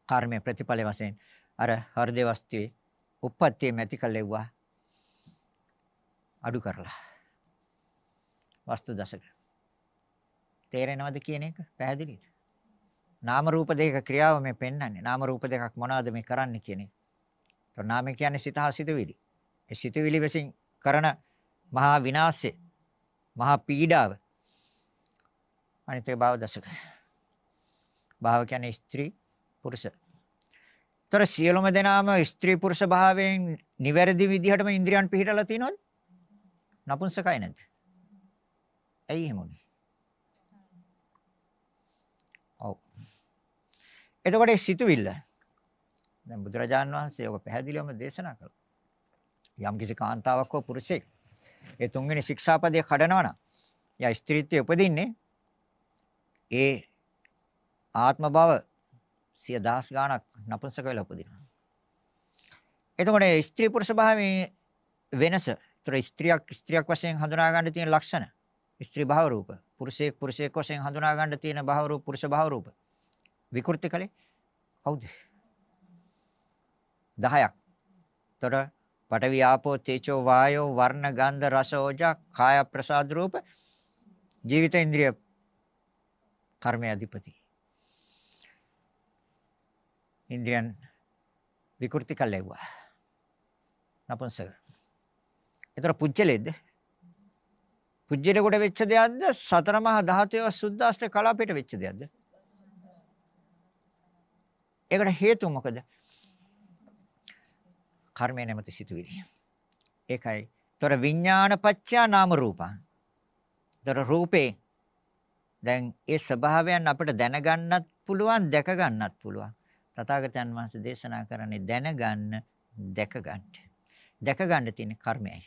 කර්මයේ ප්‍රතිඵල වශයෙන් අර හෘද වස්තුවේ උප්පත්තිය මැති කළෙව්වා අඩු කරලා. වස්තු දශක. තේරෙනවද කියන එක පැහැදිලිද? නාම රූප දෙක ක්‍රියාව මේ පෙන්වන්නේ. නාම රූප දෙකක් මොනවද මේ කරන්නේ කියන එක. તો නාමය කියන්නේ සිත හා සිතුවිලි. ඒ සිතුවිලි විසින් කරන මහා විනාශය මහා පීඩාව අනිත් එක භව දශක. භාව කියන්නේ ස්ත්‍රී පුරුෂ. ତර සියලුම දෙනාම ස්ත්‍රී පුරුෂ භාවයෙන් නිවැරදි විදිහටම ඉන්ද්‍රියන් පිහිටලා තිනවද? නපුංසකයි නැද්ද? ඇයි එහෙම උනේ? ඔව්. එතකොට සිතුවිල්ල දැන් බුදුරජාන් වහන්සේ ඔක පැහැදිලිවම දේශනා කළා. යම් කිසි කාන්තාවක් හෝ පුරුෂයෙක් ඒ තුන්වෙනි ශික්ෂාපදය කඩනවා නම් යා ස්ත්‍රීත්වයේ උපදින්නේ ඒ ආත්ම භව සිය දහස් ගාණක් නපුංසක වෙලා උපදිනවා. එතකොට ස්ත්‍රී පුරුෂ භාවයේ වෙනස, ඒතර ස්ත්‍රියක් ස්ත්‍රියක් වශයෙන් හඳුනා ගන්න තියෙන ලක්ෂණ, ස්ත්‍රී භාව රූප, පුරුෂයෙක් පුරුෂයෙක් වශයෙන් හඳුනා ගන්න තියෙන භාව රූප, පුරුෂ භාව රූප. විකෘති කලේ කවුද? 10ක්. ඒතර පඨවි ආපෝ තේජෝ වායෝ වර්ණ ගන්ධ රස ඕජා කාය ප්‍රසාද රූප ජීවිත ඉන්ද්‍රිය කර්මය අධිපති ඉන්ද්‍රියන් විකෘති කළේවා නපුංසක ඒතර පුජ්‍යලෙද්ද පුජ්‍යල කොට වෙච්ච දෙයක්ද සතර මහා ධාතුවේ සුද්දාෂ්ට කලාපයට වෙච්ච දෙයක්ද ඒකට හේතුව මොකද කර්මය නැමැති සිතුවිලි. ඒකයි. ତොර විඥානපච්චා නාම රූපං. ତොර රූපේ දැන් ඒ ස්වභාවයන් අපිට දැනගන්නත් පුළුවන් දැක ගන්නත් පුළුවන්. තථාගතයන් වහන්සේ දේශනා කරන්නේ දැනගන්න දැක ගන්න. දැක ගන්න තියෙන කර්මයයි.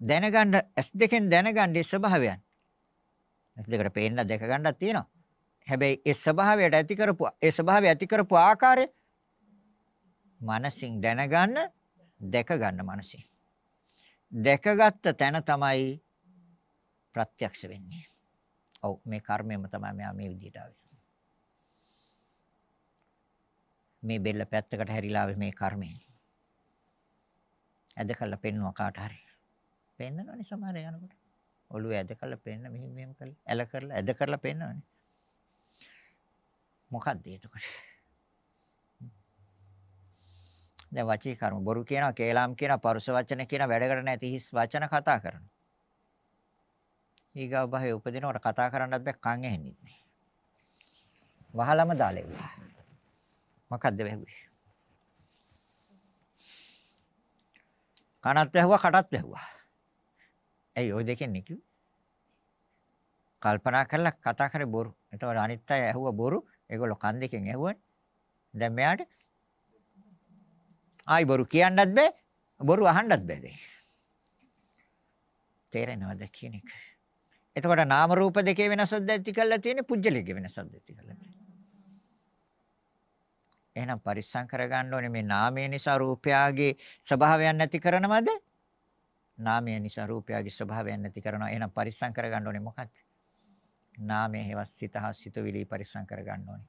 දැනගන්න ඇස් දෙකෙන් දැනගන්න ඒ ස්වභාවයන්. ඇස් දෙකට පේන්න දැක ගන්නත් තියෙනවා. හැබැයි ඒ ස්වභාවයට ඇති කරපු ඒ ස්වභාවය ඇති කරපු ආකාරය මනසින් දැනගන්න දැක ගන්න මනසින්. දැකගත්ත තැන තමයි ප්‍රත්‍යක්ෂ වෙන්නේ. ඔව් මේ කර්මයම තමයි මෙයා මේ විදිහට ආවේ. මේ බෙල්ල පැත්තකට හැරිලා මේ කර්මය. ඇද කළා පෙන්නවා කාට හරි. පෙන්නනවනේ සමහර යනකොට. ඔළුවේ ඇද කළා පෙන්න මෙහෙම මෙහෙම කළා. ඇල කරලා ඇද කරලා පෙන්නවනේ. මොකක්ද එතකොට? දැන් වචී කර්ම බොරු කියනවා, කේලාම් කියනවා, පරුෂ වචන කියනවා, වැඩකට නැති හිස් වචන කතා කරනවා. ඊගව භවයේ උපදිනවට කතා කරන්නත් බෑ කන් ඇහෙන්නෙත් නෑ. වහලම දාලෙව්වා. මොකද්ද වැහුවේ? කනත් වැහුවා, කටත් වැහුවා. ඇයි ওই දෙකෙන් නිකු? කල්පනා කරලා කතා කරේ බොරු. එතකොට අනිත් අය ඇහුවා බොරු. ඒගොල්ලෝ කන් දෙකෙන් ඇහුවනේ. දැන් මෙයාට ආයි බොරු කියන්නත් බෑ. බොරු අහන්නත් බෑ දැන්. තේරෙනවද කියන එක? එතකොට නාම රූප දෙකේ වෙනසක් දැක්ටි කරලා තියෙන්නේ පුජ්‍යලයේ වෙනසක් දැක්ටි කරලා තියෙන්නේ. එහෙනම් පරිස්සම් කරගන්න ඕනේ මේ නාමය නිසා රූපයාගේ ස්වභාවයන් නැති කරනවද? නාමය නිසා රූපයාගේ ස්වභාවයන් නැති කරනවා. එහෙනම් පරිස්සම් කරගන්න ඕනේ මොකක්ද? නාමය හේවත් සිත හා සිතුවිලි පරිස්සම් කරගන්න ඕනේ.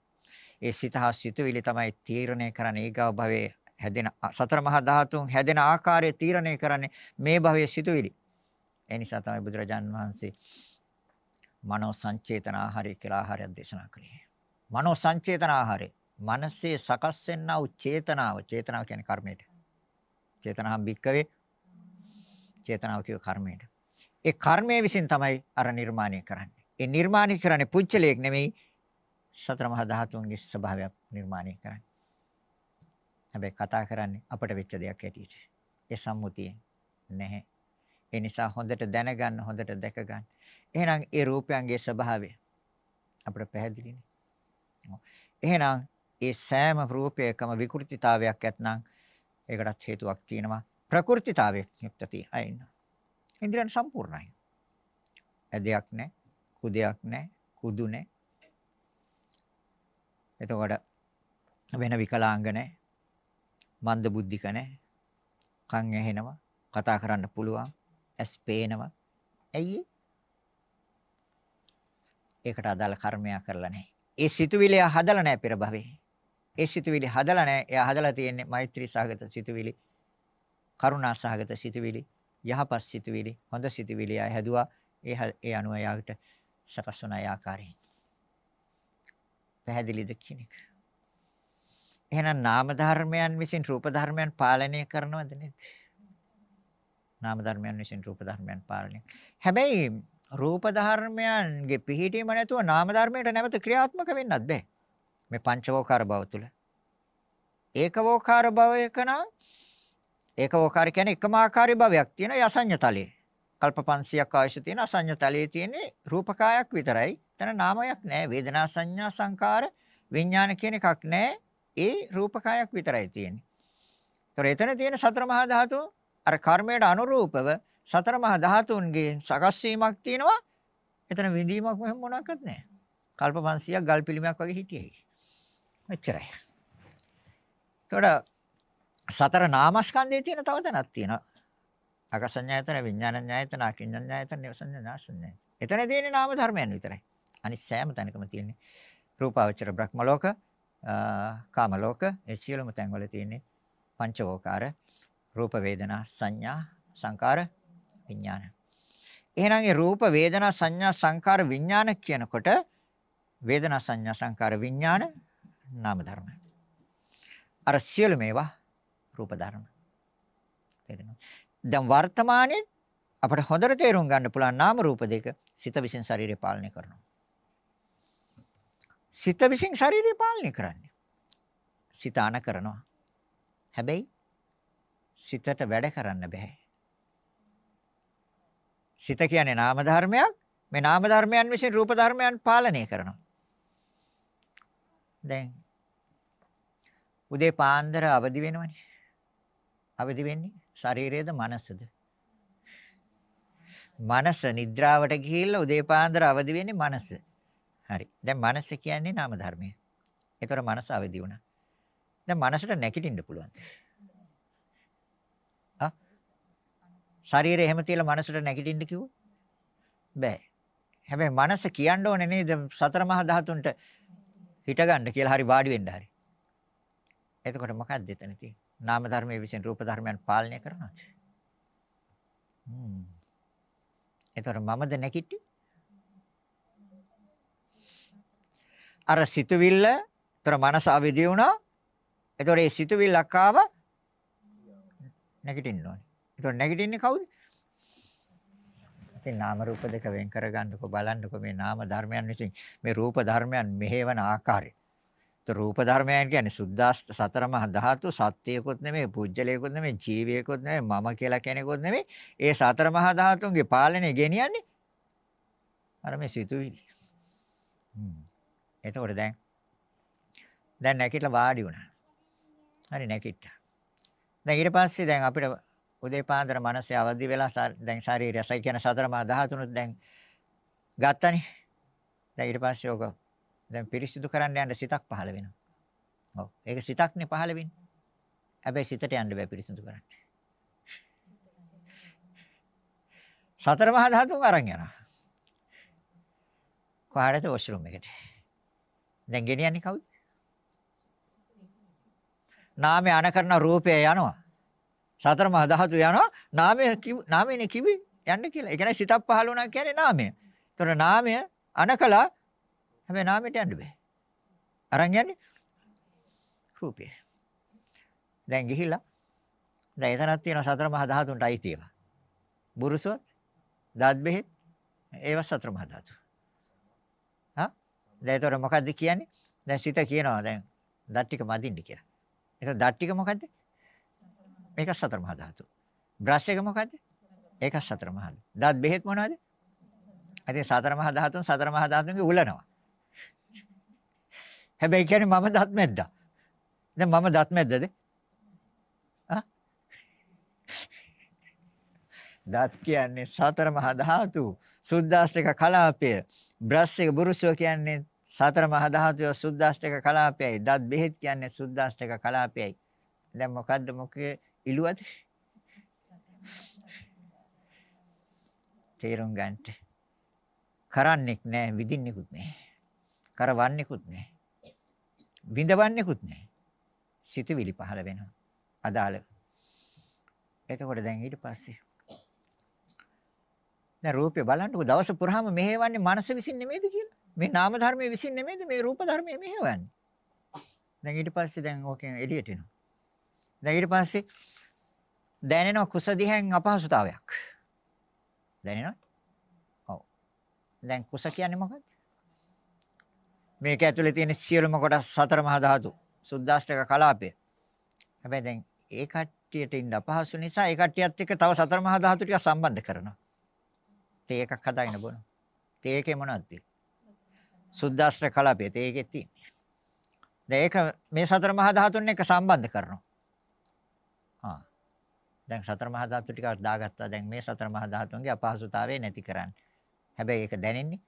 ඒ සිත හා සිතුවිලි තමයි තීරණය කරන්නේ ඊගව භවයේ හැදෙන සතර මහා ධාතුන් හැදෙන ආකාරය තීරණය කරන්නේ මේ භවයේ සිතුවිලි. ඒ නිසා තමයි බුදුරජාන් වහන්සේ මනෝ සංචේතන ආහාරය කියලා ආහාරයක් දේශනා කළේ. මනෝ සංචේතන ආහාරය. මනසේ සකස් වෙනා වූ චේතනාව. චේතනාව කියන්නේ කර්මයට. චේතනාම් බික්කවේ චේතනාව කියව කර්මයට. ඒ කර්මයේ විසින් තමයි අර නිර්මාණය කරන්නේ. ඒ නිර්මාණය කරන්නේ පුච්චලයක් නෙමෙයි සතර මහා ධාතුන්ගේ ස්වභාවයක් නිර්මාණය කරන්නේ. හැබැයි කතා කරන්නේ අපට වෙච්ච දෙයක් හැටියට. ඒ සම්මුතියෙන්. නැහැ. ඒ නිසා හොඳට දැනගන්න හොඳට දැක ගන්න. එහෙනම් ඒ රූපයන්ගේ ස්වභාවය අපිට පැහැදිලිනේ. එහෙනම් ඒ සෑම රූපයකම විකෘතිතාවයක් ඇත්නම් ඒකටත් හේතුවක් තියෙනවා. ප්‍රකෘතිතාවයක් යුක්ත තියෙන. ඉන්ද්‍රියන් සම්පූර්ණයි. ඇදයක් නැහැ, කුදයක් නැහැ, කුදු නැහැ. එතකොට වෙන විකලාංග නැහැ. මන්ද බුද්ධික නැහැ. කන් ඇහෙනවා, කතා කරන්න පුළුවන්, ඇස් පේනවා. ඇයි ඒකට අදාළ කර්මයක් කරලා නැහැ. ඒ සිතුවිලි හදලා නැහැ පෙර භවයේ. ඒ සිතුවිලි හදලා නැහැ. එයා හදලා තියෙන්නේ මෛත්‍රී සහගත සිතුවිලි, කරුණා සහගත සිතුවිලි, යහපත් සිතුවිලි, හොඳ සිතුවිලි ආය හැදුවා. ඒ ඒ අනුව යාකට සකස් වන ආකාරයෙන්. පැහැදිලිද කියන එක. එහෙනම් නාම ධර්මයන් විසින් රූප ධර්මයන් පාලනය කරනවද නේද? නාම ධර්මයන් විසින් රූප ධර්මයන් පාලනය. හැබැයි රූප ධර්මයන්ගේ පිහිටීම නැතුව නාම ධර්මයට නැවත ක්‍රියාත්මක වෙන්නත් බෑ. මේ පංචවෝකාර භව තුල. ඒකවෝකාර භවයක නම් ඒකවෝකාර කියන්නේ එකම ආකාරي භවයක් තියෙන යසඤ්ඤතලයේ. කල්ප 500ක් අවශ්‍ය තියෙන අසඤ්ඤතලයේ තියෙන්නේ රූපකායක් විතරයි. එතන නාමයක් නෑ. වේදනා සංඥා සංකාර විඥාන කියන එකක් නෑ. ඒ රූපකායක් විතරයි තියෙන්නේ. ඒතර එතන තියෙන සතර මහා ධාතු අර කර්මයට අනුරූපව සතර මහා ධාතුන්ගේ සකස් වීමක් තියෙනවා. එතන විඳීමක් මොහොම මොනක්වත් නැහැ. කල්ප 500ක් ගල් පිළිමයක් වගේ හිටියයි. මෙච්චරයි. ඒතකොට සතර නාමස්කන්ධයේ තියෙන තව තැනක් තියෙනවා. අකසඤ්ඤායතන විඥානඤ්ඤායතන අකිඤ්ඤඤ්ඤායතන නිවසඤ්ඤාසඤ්ඤාය. එතන තියෙන්නේ නාම ධර්මයන් විතරයි. අනිත් සෑම තැනකම තියෙන්නේ රූපාවචර බ්‍රහ්ම ලෝක, කාම ලෝක, ඒ සියලුම තැන්වල තියෙන්නේ පංචවෝකාර රූප වේදනා සංඥා සංකාර විඥාන. එහෙනම් ඒ රූප වේදනා සංඥා සංකාර විඥාන කියනකොට වේදනා සංඥා සංකාර විඥාන නාම ධර්ම. අර සියලු මේවා රූප ධර්ම. තේරෙනවද? දැන් වර්තමානයේ අපිට හොඳට තේරුම් ගන්න පුළුවන් නාම රූප දෙක සිත විසින් ශරීරය පාලනය කරනවා. සිත විසින් ශරීරය පාලනය කරන්නේ. සිත අන කරනවා. හැබැයි සිතට වැඩ කරන්න බෑ. සිත කියන්නේ නාම ධර්මයක්. මේ නාම ධර්මයන් විසින් රූප ධර්මයන් පාලනය කරනවා. දැන් උදේ පාන්දර අවදි වෙනවනේ. අවදි වෙන්නේ ශරීරයේද මනසද? මනස නිද්‍රාවට ගිහිල්ලා උදේ පාන්දර අවදි වෙන්නේ මනස. හරි. දැන් මනස කියන්නේ නාම ධර්මය. ඒතර මනස අවදි වුණා. දැන් මනසට නැගිටින්න පුළුවන්. ශරීරය එහෙම තියලා මනසට නැගිටින්න කිව්වොත් බෑ. හැබැයි මනස කියන්න ඕනේ නේද සතර මහා ධාතුන්ට හිටගන්න කියලා හරි වාඩි වෙන්න හරි. එතකොට මොකක්ද එතන තියෙන්නේ? නාම ධර්මයේ විසින් රූප ධර්මයන් පාලනය කරනවාද? හ්ම්. එතකොට මමද නැගිටි? අර සිතුවිල්ල, ତර මනස අවදි වුණා. එතකොට ඒ සිතුවිල්ලක් ආව නැගිටින්න ඕනේ. ඒතකොට නැගිටින්නේ කවුද? ඉතින් නාම රූප දෙක වෙන් කරගන්නකො බලන්නකො මේ නාම ධර්මයන් විසින් මේ රූප ධර්මයන් මෙහෙවන ආකාරය. તો රූප ධර්මයන් කියන්නේ සුද්දාස්ත සතර මහා ධාතු සත්‍යයකොත් නෙමෙයි පුජ්‍යලයකොත් නෙමෙයි ජීවයකොත් නෙමෙයි මම කියලා කෙනෙකුත් නෙමෙයි. ඒ සතර මහා ධාතුන්ගේ පාලනය ගෙනියන්නේ අර මේ සිතුවිලි. හ්ම්. එතකොට දැන් දැන් නැගිටලා වාඩි වුණා. හරි නැගිට්ටා. දැන් ඊට පස්සේ දැන් අපිට උදේ පාන්දර මනසේ අවදි වෙලා දැන් ශරීරය සයි කියන සතර මා 13 දැන් ගත්තනේ. දැන් ඊට පස්සේ ඕක දැන් පිරිසිදු කරන්න යන්න සිතක් පහළ වෙනවා. ඔව්. ඒක සිතක්නේ පහළ වෙන්නේ. හැබැයි සිතට යන්න බෑ පිරිසිදු කරන්න. සතර මහා ධාතුන් අරන් යනවා. කොහාටද වොෂ්රූම් එකට? දැන් ගෙනියන්නේ කවුද? නාමය අන කරන රූපය යනවා. සතර මහා ධාතු යනවා නාමය නාමයනේ කිවි යන්න කියලා. ඒ කියන්නේ සිතක් පහළ වුණා කියන්නේ නාමය. ඒතර නාමය අනකලා හැබැයි නාමයට යන්න බෑ. අරන් යන්නේ රූපය. දැන් ගිහිල්ලා දැන් එතනක් තියෙන සතර මහා ධාතුන්ට අයිති ඒවා. බුරුසොත් දත් බෙහෙත් ඒව සතර මහා ධාතු. හා දැන් ඒතර මොකද්ද කියන්නේ? දැන් සිත කියනවා දැන් දත් ටික මදින්න කියලා. ඒක දත් ටික මොකද්ද? මේක සතර මහා ධාතු. බ්‍රෂ් එක මොකද්ද? ඒක සතර මහා. දත් බෙහෙත් මොනවද? ඉතින් සතර මහා ධාතුන් සතර මහා ධාතුන්ගේ උලනවා. හැබැයි කියන්නේ මම දත් මැද්දා. දැන් මම දත් මැද්දද? ආ? දත් කියන්නේ සතර මහා ධාතු. සුද්දාස්තික කලාපය. බ්‍රෂ් එක බුරුසෝ කියන්නේ සතර මහා ධාතුව සුද්දාස්තික කලාපයයි. දත් බෙහෙත් කියන්නේ සුද්දාස්තික කලාපයයි. දැන් මොකද්ද මොකේ ඉලුවද? තේරුම් ගන්නට. කරන්නෙක් නෑ විදින්නෙකුත් නෑ. කරවන්නෙකුත් නෑ. විඳවන්නෙකුත් නෑ. සිතුවිලි පහළ වෙනවා. අදාළ. එතකොට දැන් ඊට පස්සේ දැන් රූපය බලන්නකො දවස පුරාම මෙහෙවන්නේ මනස විසින් නෙමෙයිද කියලා. මේ නාම ධර්මයේ විසින් නෙමෙයිද මේ රූප ධර්මයේ මෙහෙවන්නේ. දැන් ඊට පස්සේ දැන් ඕකෙන් එළියට එනවා. දැන් ඊට පස්සේ දැනෙන කුස දිහෙන් අපහසුතාවයක්. දැනෙනවද? ඔව්. දැන් කුස කියන්නේ මොකක්ද? මේක ඇතුලේ තියෙන සියලුම කොටස් සතර මහා ධාතු. සුද්දාෂ්ටක කලාපය. හැබැයි දැන් ඒ කට්ටියට ඉන්න අපහසු නිසා ඒ කට්ටියත් එක්ක තව සතර මහා ධාතු ටික සම්බන්ධ කරනවා. තේ එකක් හදාගෙන බොනවා. තේ එකේ මොනවද තියෙන්නේ? සුද්දාෂ්ටක කලාපය තේ එකේ තියෙන්නේ. දැන් ඒක මේ සතර මහා ධාතුන් එක්ක සම්බන්ධ කරනවා. ආ. දැන් සතර මහා ධාතු ටිකක් දාගත්තා. දැන් මේ සතර මහා ධාතුන්ගේ අපහසුතාවය නැති කරන්න. හැබැයි ඒක දැනෙන්නේ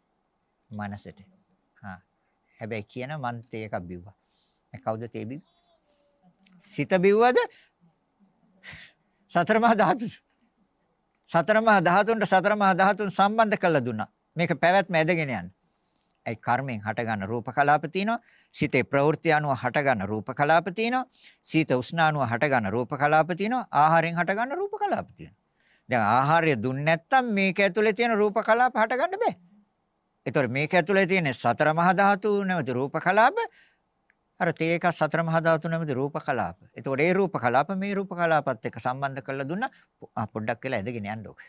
මනසට. ආ. හැබැයි කියන මන් තේ එකක් බිව්වා. ඒ කවුද තේ බිව්වේ? සිත බිව්වද? සතර මහා ධාතු. සතර මහා ධාතුන්ට සතර මහා ධාතුන් සම්බන්ධ කරලා දුන්නා. මේක පැවැත්ම ඇදගෙන යන්න. ඒ කර්මයෙන් හටගන්න රූප කලාප තියෙනවා. සිතේ ප්‍රවෘත්ති අනුව හටගන්න රූප කලාප තියෙනවා. සීත උෂ්ණ අනුව හටගන්න රූප කලාප තියෙනවා. ආහාරයෙන් හටගන්න රූප කලාප තියෙනවා. දැන් ආහාරය දුන්නේ නැත්තම් මේක ඇතුලේ තියෙන රූප කලාප හටගන්න බෑ. ඒතකොට මේක ඇතුලේ තියෙන සතර මහා ධාතු නැවත රූප කලාප අර තේ එක සතර මහා ධාතු නැමැති රූප කලාප. එතකොට ඒ රූප කලාප මේ රූප කලාපත් එක්ක සම්බන්ධ කරලා දුන්නා පොඩ්ඩක් වෙලා ඇදගෙන යන්න ඕක.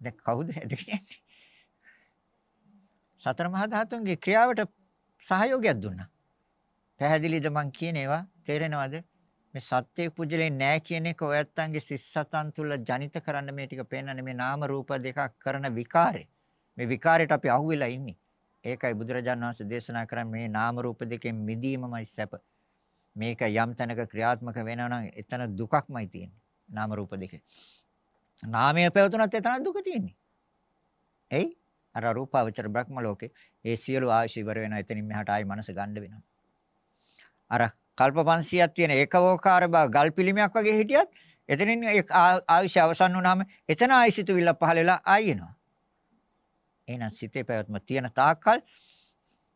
දැන් කවුද ඇදගෙන යන්නේ? සතර මහා ධාතුන්ගේ ක්‍රියාවට සහයෝගයක් දුන්නා. පැහැදිලිද මං කියන ඒවා තේරෙනවද? මේ සත්‍ය පුජලේ නෑ කියන එක ඔයත්තන්ගේ සිස්සතන් තුල ජනිත කරන්න මේ ටික පේන්නනේ මේ නාම රූප දෙකක් කරන විකාරේ. මේ විකාරයට අපි අහුවෙලා ඉන්නේ. ඒකයි බුදුරජාණන් වහන්සේ දේශනා කරන්නේ මේ නාම රූප දෙකෙන් මිදීමමයි සැප. මේක යම් තැනක ක්‍රියාත්මක වෙනවා නම් එතන දුකක්මයි තියෙන්නේ. නාම රූප දෙකේ. නාමය පැවතුනත් එතන දුක තියෙන්නේ. එයි අර රූපාවචර බ්‍රහ්ම ලෝකේ ඒ සියලු ආශි ඉවර වෙනවා. එතනින් මෙහාට ආයි මනස ගන්න වෙනවා. අර කල්ප 500ක් තියෙන ඒකවෝකාර බව ගල් පිළිමයක් වගේ හිටියත් එතනින් ආයුෂ අවසන් වුණාම එතන ආයිසිතුවිල්ල පහල වෙලා ආයි එනවා. එහෙනම් සිතේ පැවැත්ම තියෙන තාක්කල්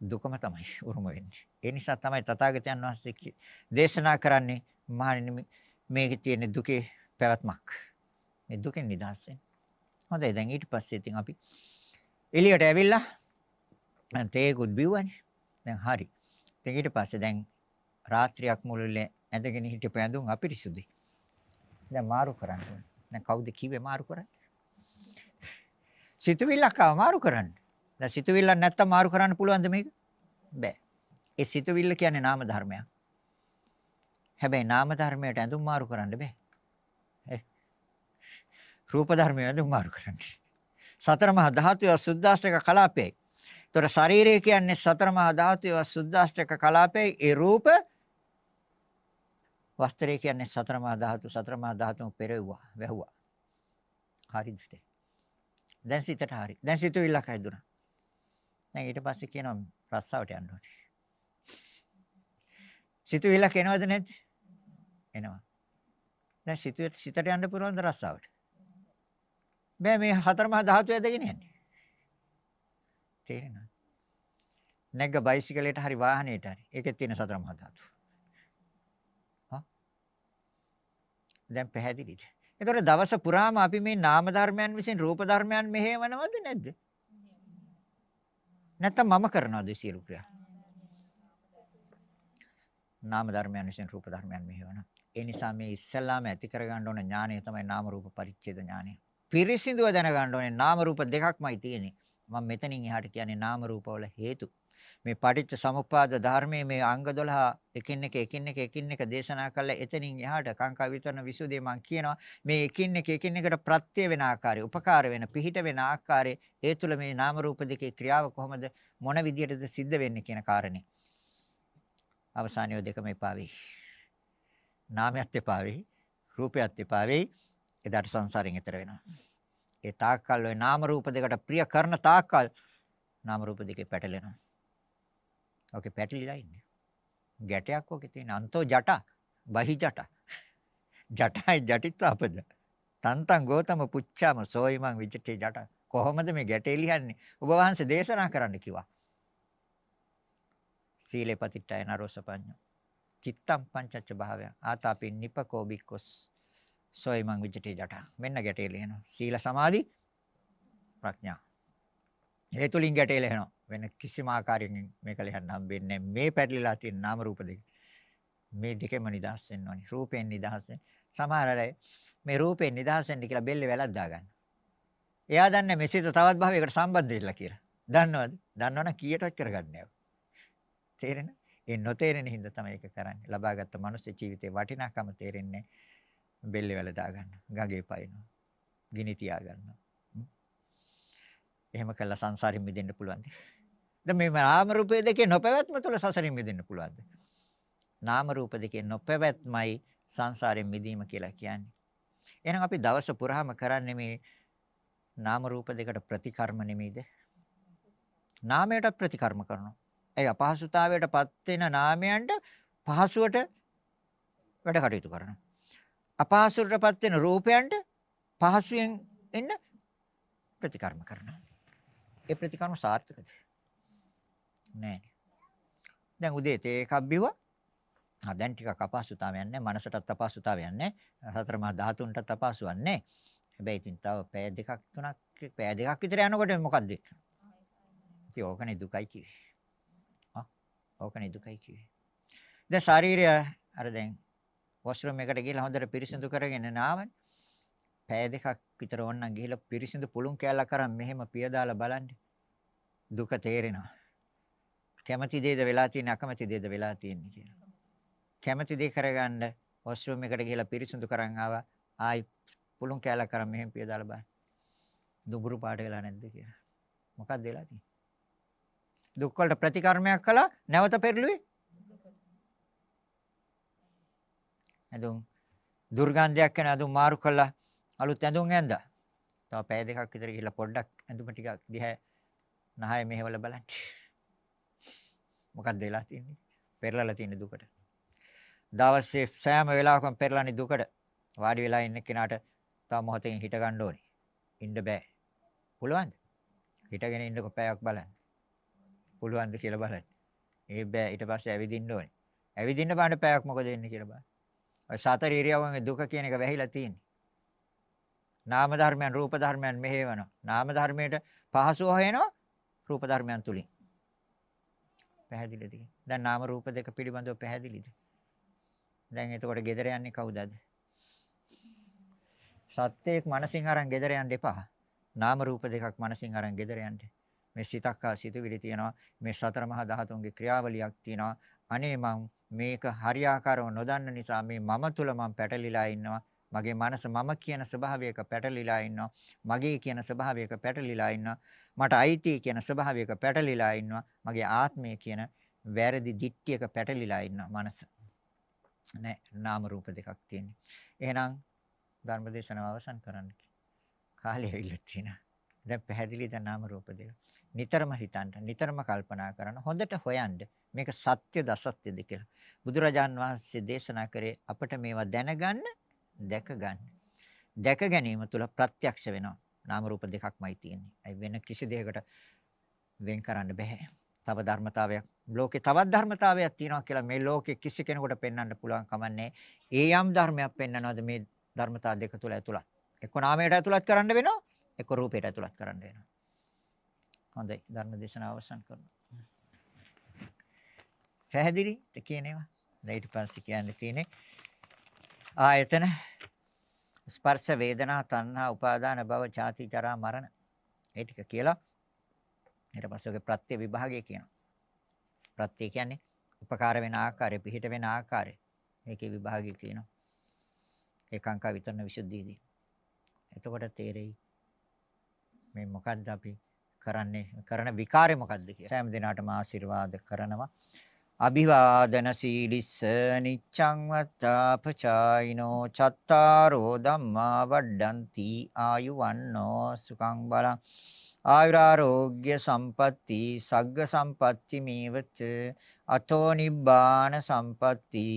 දුකම තමයි උරුම වෙන්නේ. ඒ නිසා තමයි තථාගතයන් වහන්සේ දේශනා කරන්නේ මහණෙනි මේකේ තියෙන දුකේ පැවැත්මක්. මේ දුකෙන් නිදහස් වෙන්න. හොඳයි දැන් ඊට පස්සේ ඉතින් අපි එළියට ඇවිල්ලා දැන් තේකුත් බිව්වනේ. දැන් හරි. ඉතින් ඊට පස්සේ දැන් රාත්‍රියක් මුළුල්ලේ ඇඳගෙන හිටපු ඇඳුම් අපිරිසුදුයි. දැන් මාරු කරන්න ඕනේ. දැන් කවුද කිව්වේ මාරු කරන්න? සිතුවිල්ලක් ආව මාරු කරන්න. දැන් සිතුවිල්ලක් නැත්තම් මාරු කරන්න පුළුවන්ද මේක? බෑ. ඒ සිතුවිල්ල කියන්නේ නාම ධර්මයක්. හැබැයි නාම ධර්මයට ඇඳුම් මාරු කරන්න බෑ. ඒ රූප ධර්මයට ඇඳුම් මාරු කරන්න. සතර මහා ධාතුවේ සුද්දාෂ්ටක කලාපයයි. ඒතර ශරීරය කියන්නේ සතර මහා ධාතුවේ සුද්දාෂ්ටක කලාපයයි. ඒ රූප වස්ත්‍රය කියන්නේ සතර මහා ධාතු සතර මහා ධාතුන් පෙරෙව්වා වැහුවා. හරිද? දැන් සිතට හරි. දැන් සිතුවිල්ලක් හැදුනා. දැන් ඊට පස්සේ කියනවා රස්සාවට යන්න ඕනේ. සිතුවිල්ලක් එනවද නැද්ද? එනවා. දැන් සිතුවිල්ල සිතට යන්න පුරවන්ද රස්සාවට? බෑ මේ හතරමහා ධාතු ඇදගෙන යන්නේ. තේරෙනවද? නැග්ග බයිසිකලයට හරි වාහනයට හරි. ඒකේ තියෙන සතරමහා ධාතු. හා? දැන් පැහැදිලිද? එතකොට දවස පුරාම අපි මේ නාම ධර්මයන් විසින් රූප ධර්මයන් මෙහෙවනවද නැද්ද? නැත්නම් මම කරනවද සියලු ක්‍රියා? නාම ධර්මයන් විසින් රූප ධර්මයන් මෙහෙවනවා. ඒ නිසා මේ ඉස්සල්ලාම ඇති කරගන්න ඕන ඥානය තමයි නාම රූප පරිච්ඡේද ඥානය. පිරිසිදුව දැනගන්න ඕනේ නාම රූප දෙකක්මයි තියෙන්නේ. මම මෙතනින් එහාට කියන්නේ නාම රූපවල හේතු. මේ පටිච්ච සමුප්පාද ධර්මයේ මේ අංග 12 එකින් එක එකින් එක එකින් එක දේශනා කළා එතනින් එහාට කාංකා විතරන විසුදේ මම කියනවා. මේ එකින් එක එකින් එකට ප්‍රත්‍ය වෙන ආකාරය උපකාර වෙන පිහිට වෙන ආකාරය ඒ තුල මේ නාම රූප දෙකේ ක්‍රියාව කොහොමද මොන විදියටද සිද්ධ වෙන්නේ කියන කාරණේ. අවසානියෝ දෙකම එපා වෙයි. නාමයත් එපා වෙයි. රූපයත් එපා වෙයි. එදාට සංසාරයෙන් එතර වෙනවා. ඒ තාක්කල් ඔය නාම රූප දෙකට ප්‍රිය කරන තාක්කල් නාම රූප දෙකේ පැටලෙනවා. ඔකේ පැටලිලා ඉන්නේ. ගැටයක් ඔකේ තියෙන අන්තෝ ජට බහි ජට. ජටයි ජටිත් අපද. තන්තං ගෝතම පුච්චාම සෝයිමං විජිතේ ජට. කොහොමද මේ ගැටේ ලියන්නේ? ඔබ වහන්සේ දේශනා කරන්න කිව්වා. සීලේ පතිට්ඨය නරෝසපඤ්ඤ. චිත්තම් පංචච්ච භාවය. ආතාපි නිපකෝ බික්කොස් සෝයිමං විජිතේ ජට. මෙන්න ගැටේ ලියනවා. සීල සමාධි ප්‍රඥා. ඒ තුලින් ගැටේ ලැහෙනවා. වෙන කිසිම ආකාරයකින් මේක ලැහන්න හම්බෙන්නේ මේ පැටලිලා තියෙන නාම රූප දෙක. මේ දෙකෙම නිදහස් වෙන්න ඕනි. රූපයෙන් නිදහස් වෙන්න. සමහර අය මේ රූපයෙන් නිදහස් වෙන්න කියලා බෙල්ල වැලක් දාගන්න. එයා දන්නේ මෙසිත තවත් භාවයකට සම්බන්ධ වෙලා කියලා. දන්නවද? දන්නවනම් කීයටවත් කරගන්නේ නැහැ. තේරෙන? ඒ නොතේරෙන හින්දා තමයි ඒක කරන්නේ. ලබාගත් මනුස්ස ජීවිතේ වටිනාකම තේරෙන්නේ බෙල්ල වැල දාගන්න. ගඟේ පයින්නවා. ගිනි තියාගන්නවා. එහෙම කළා සංසාරෙන් මිදෙන්න පුළුවන්ද? දැන් මේ නාම රූප දෙකේ නොපැවැත්ම තුළ සසරින් මිදෙන්න පුළුවන්ද? නාම රූප දෙකේ නොපැවැත්මයි සංසාරයෙන් මිදීම කියලා කියන්නේ. එහෙනම් අපි දවස පුරාම කරන්නේ මේ නාම රූප දෙකට ප්‍රතිකර්ම නෙමෙයිද? නාමයට ප්‍රතිකර්ම කරනවා. ඒ අපහසුතාවයටපත් වෙන නාමයන්ට පහසුවට වැඩ කටයුතු කරනවා. අපහසුටපත් වෙන රූපයන්ට පහසුවෙන් එන්න ප්‍රතිකර්ම කරනවා. ඒ ප්‍රතිකර්ම සාර්ථකද? නෑ. දැන් උදේ තේ එකක් බිව්වා. ආ දැන් ටිකක් අපහසුතාවයක් නැහැ. මනසටත් අපහසුතාවයක් නැහැ. හතර මහා ධාතුන්ටත් අපහසුවක් නැහැ. හැබැයි ඉතින් තව පැය දෙකක් තුනක් පැය දෙකක් විතර යනකොට මොකද්ද? ඉතින් ඕකනේ දුකයි කිව්වේ. ආ ඕකනේ දුකයි කිව්වේ. දැන් ශාරීරය අර දැන් වොෂ්රූම් එකට ගිහලා හොඳට පිරිසිදු කරගෙන නාවනේ. පැය දෙකක් විතර ඕනනම් ගිහිල්ලා පිරිසිදු පුළුන් කෑල්ලක් කරන් මෙහෙම පිය දාලා බලන්න. දුක තේරෙනවා. කැමැති දේද වෙලා තියෙන්නේ අකමැති දේද වෙලා තියෙන්නේ කියලා. කැමැති දේ කරගන්න වොෂ්රූම් එකට ගිහිල්ලා පිරිසිදු කරන් ආවා. ආයි පුළුන් කෑල්ලක් කරන් මෙහෙම පිය දාලා බලන්න. දුඹුරු පාට වෙලා නැද්ද කියලා. මොකක්ද වෙලා තියෙන්නේ? දුක් වලට ප්‍රතිකර්මයක් කළා නැවත පෙරළුවේ. එදුම් දුර්ගන්ධයක් වෙන අදුම් මාරු කළා අලුත් ඇඳුම් ඇඳා. තව පැය දෙකක් විතර ගිහලා පොඩ්ඩක් ඇඳුම ටිකක් දිහා නහය මෙහෙවල බලන්න. මොකක්ද වෙලා තියෙන්නේ? පෙරලලා තියෙන දුකට. දවසේ සෑම වෙලාවකම පෙරලන්නේ දුකට. වාඩි වෙලා ඉන්න කෙනාට තව මොහොතකින් හිට ගන්න ඕනේ. ඉන්න බෑ. පුළුවන්ද? හිටගෙන ඉන්නකො පැයක් බලන්න. පුළුවන්ද කියලා බලන්න. ඒ බෑ ඊට පස්සේ ඇවිදින්න ඕනේ. ඇවිදින්න බාන්න පැයක් මොකද වෙන්නේ කියලා බලන්න. ඔය සතර ඉරියව්වෙන් දුක කියන එක වැහිලා තියෙන්නේ. නාම ධර්මයන් රූප ධර්මයන් මෙහෙවනවා. නාම ධර්මයට පහසු හොයනවා රූප ධර්මයන් තුලින්. පැහැදිලිද? දැන් නාම රූප දෙක පිළිබඳව පැහැදිලිද? දැන් එතකොට gedera යන්නේ කවුදද? සත්‍යයක් මනසින් අරන් gedera යන්න එපා. නාම රූප දෙකක් මනසින් අරන් gedera යන්න. මේ සිතක් හා සිතුවිලි තියෙනවා. මේ සතර මහා ධාතුන්ගේ ක්‍රියාවලියක් තියෙනවා. අනේ මං මේක හරියාකාරව නොදන්න නිසා මේ මම තුල මං පැටලිලා ඉන්නවා. මගේ මනස මම කියන ස්වභාවයක පැටලිලා ඉන්නවා. මගේ කියන ස්වභාවයක පැටලිලා ඉන්නවා. මට අයිති කියන ස්වභාවයක පැටලිලා ඉන්නවා. මගේ ආත්මය කියන වැරදි දිට්ඨියක පැටලිලා ඉන්නවා මනස. නෑ නාම රූප දෙකක් තියෙන්නේ. එහෙනම් ධර්මදේශනව අවසන් කරන්න. කාලය ඇවිල්ලා තියෙනවා. දැන් පැහැදිලිද නාම රූප දෙක. නිතරම හිතන්න, නිතරම කල්පනා කරන්න, හොඳට හොයන්න. මේක සත්‍යද අසත්‍යද කියලා. බුදුරජාන් වහන්සේ දේශනා කරේ අපිට මේවා දැනගන්න දැක ගන්න. දැක ගැනීම තුළ ප්‍රත්‍යක්ෂ වෙනවා. නාම රූප දෙකක්මයි තියෙන්නේ. අයි වෙන කිසි දෙයකට වෙන් කරන්න බෑ. තව ධර්මතාවයක් ලෝකේ තවත් ධර්මතාවයක් තියෙනවා කියලා මේ ලෝකේ කිසි කෙනෙකුට පෙන්වන්න පුළුවන් කමන්නේ. ඒ යම් ධර්මයක් පෙන්වනවාද මේ ධර්මතා දෙක තුළ ඇතුළත්. එක්ක නාමයට ඇතුළත් කරන්න වෙනවා, එක්ක රූපයට ඇතුළත් කරන්න වෙනවා. හොඳයි ධර්ම දේශනාව අවසන් කරනවා. පැහැදිලි? ඒ කියනේවා. දැන් ඊට පස්සේ කියන්න තියෙන්නේ ආයතන ස්පර්ශ වේදනා තණ්හා උපාදාන භව චාති ජරා මරණ ඒ ටික කියලා ඊට පස්සේ ඔගේ ප්‍රත්‍ය විභාගය කියනවා ප්‍රත්‍ය කියන්නේ උපකාර වෙන ආකාරය, පිහිට වෙන ආකාරය. ඒකේ විභාගය කියනවා. ඒකාංක විතරන විසුද්ධියදී. එතකොට තේරෙයි මේ මොකද්ද අපි කරන්නේ කරන විකාරය මොකද්ද කියලා. සෑම දිනාටම ආශිර්වාද කරනවා. අභිවාදන සීලිස්ස නිච්ඡං වත්තාපචායිනෝ චත්තාරෝ ධම්මා වඩ්ඩಂತಿ ආයුවන්නෝ සුඛං බලං ආයුරාෝග්‍ය සම්පatti සග්ග සම්පatti මේවච අතෝ නිබ්බාන සම්පatti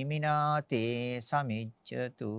ඉමිනාතේ සමිච්ඡතු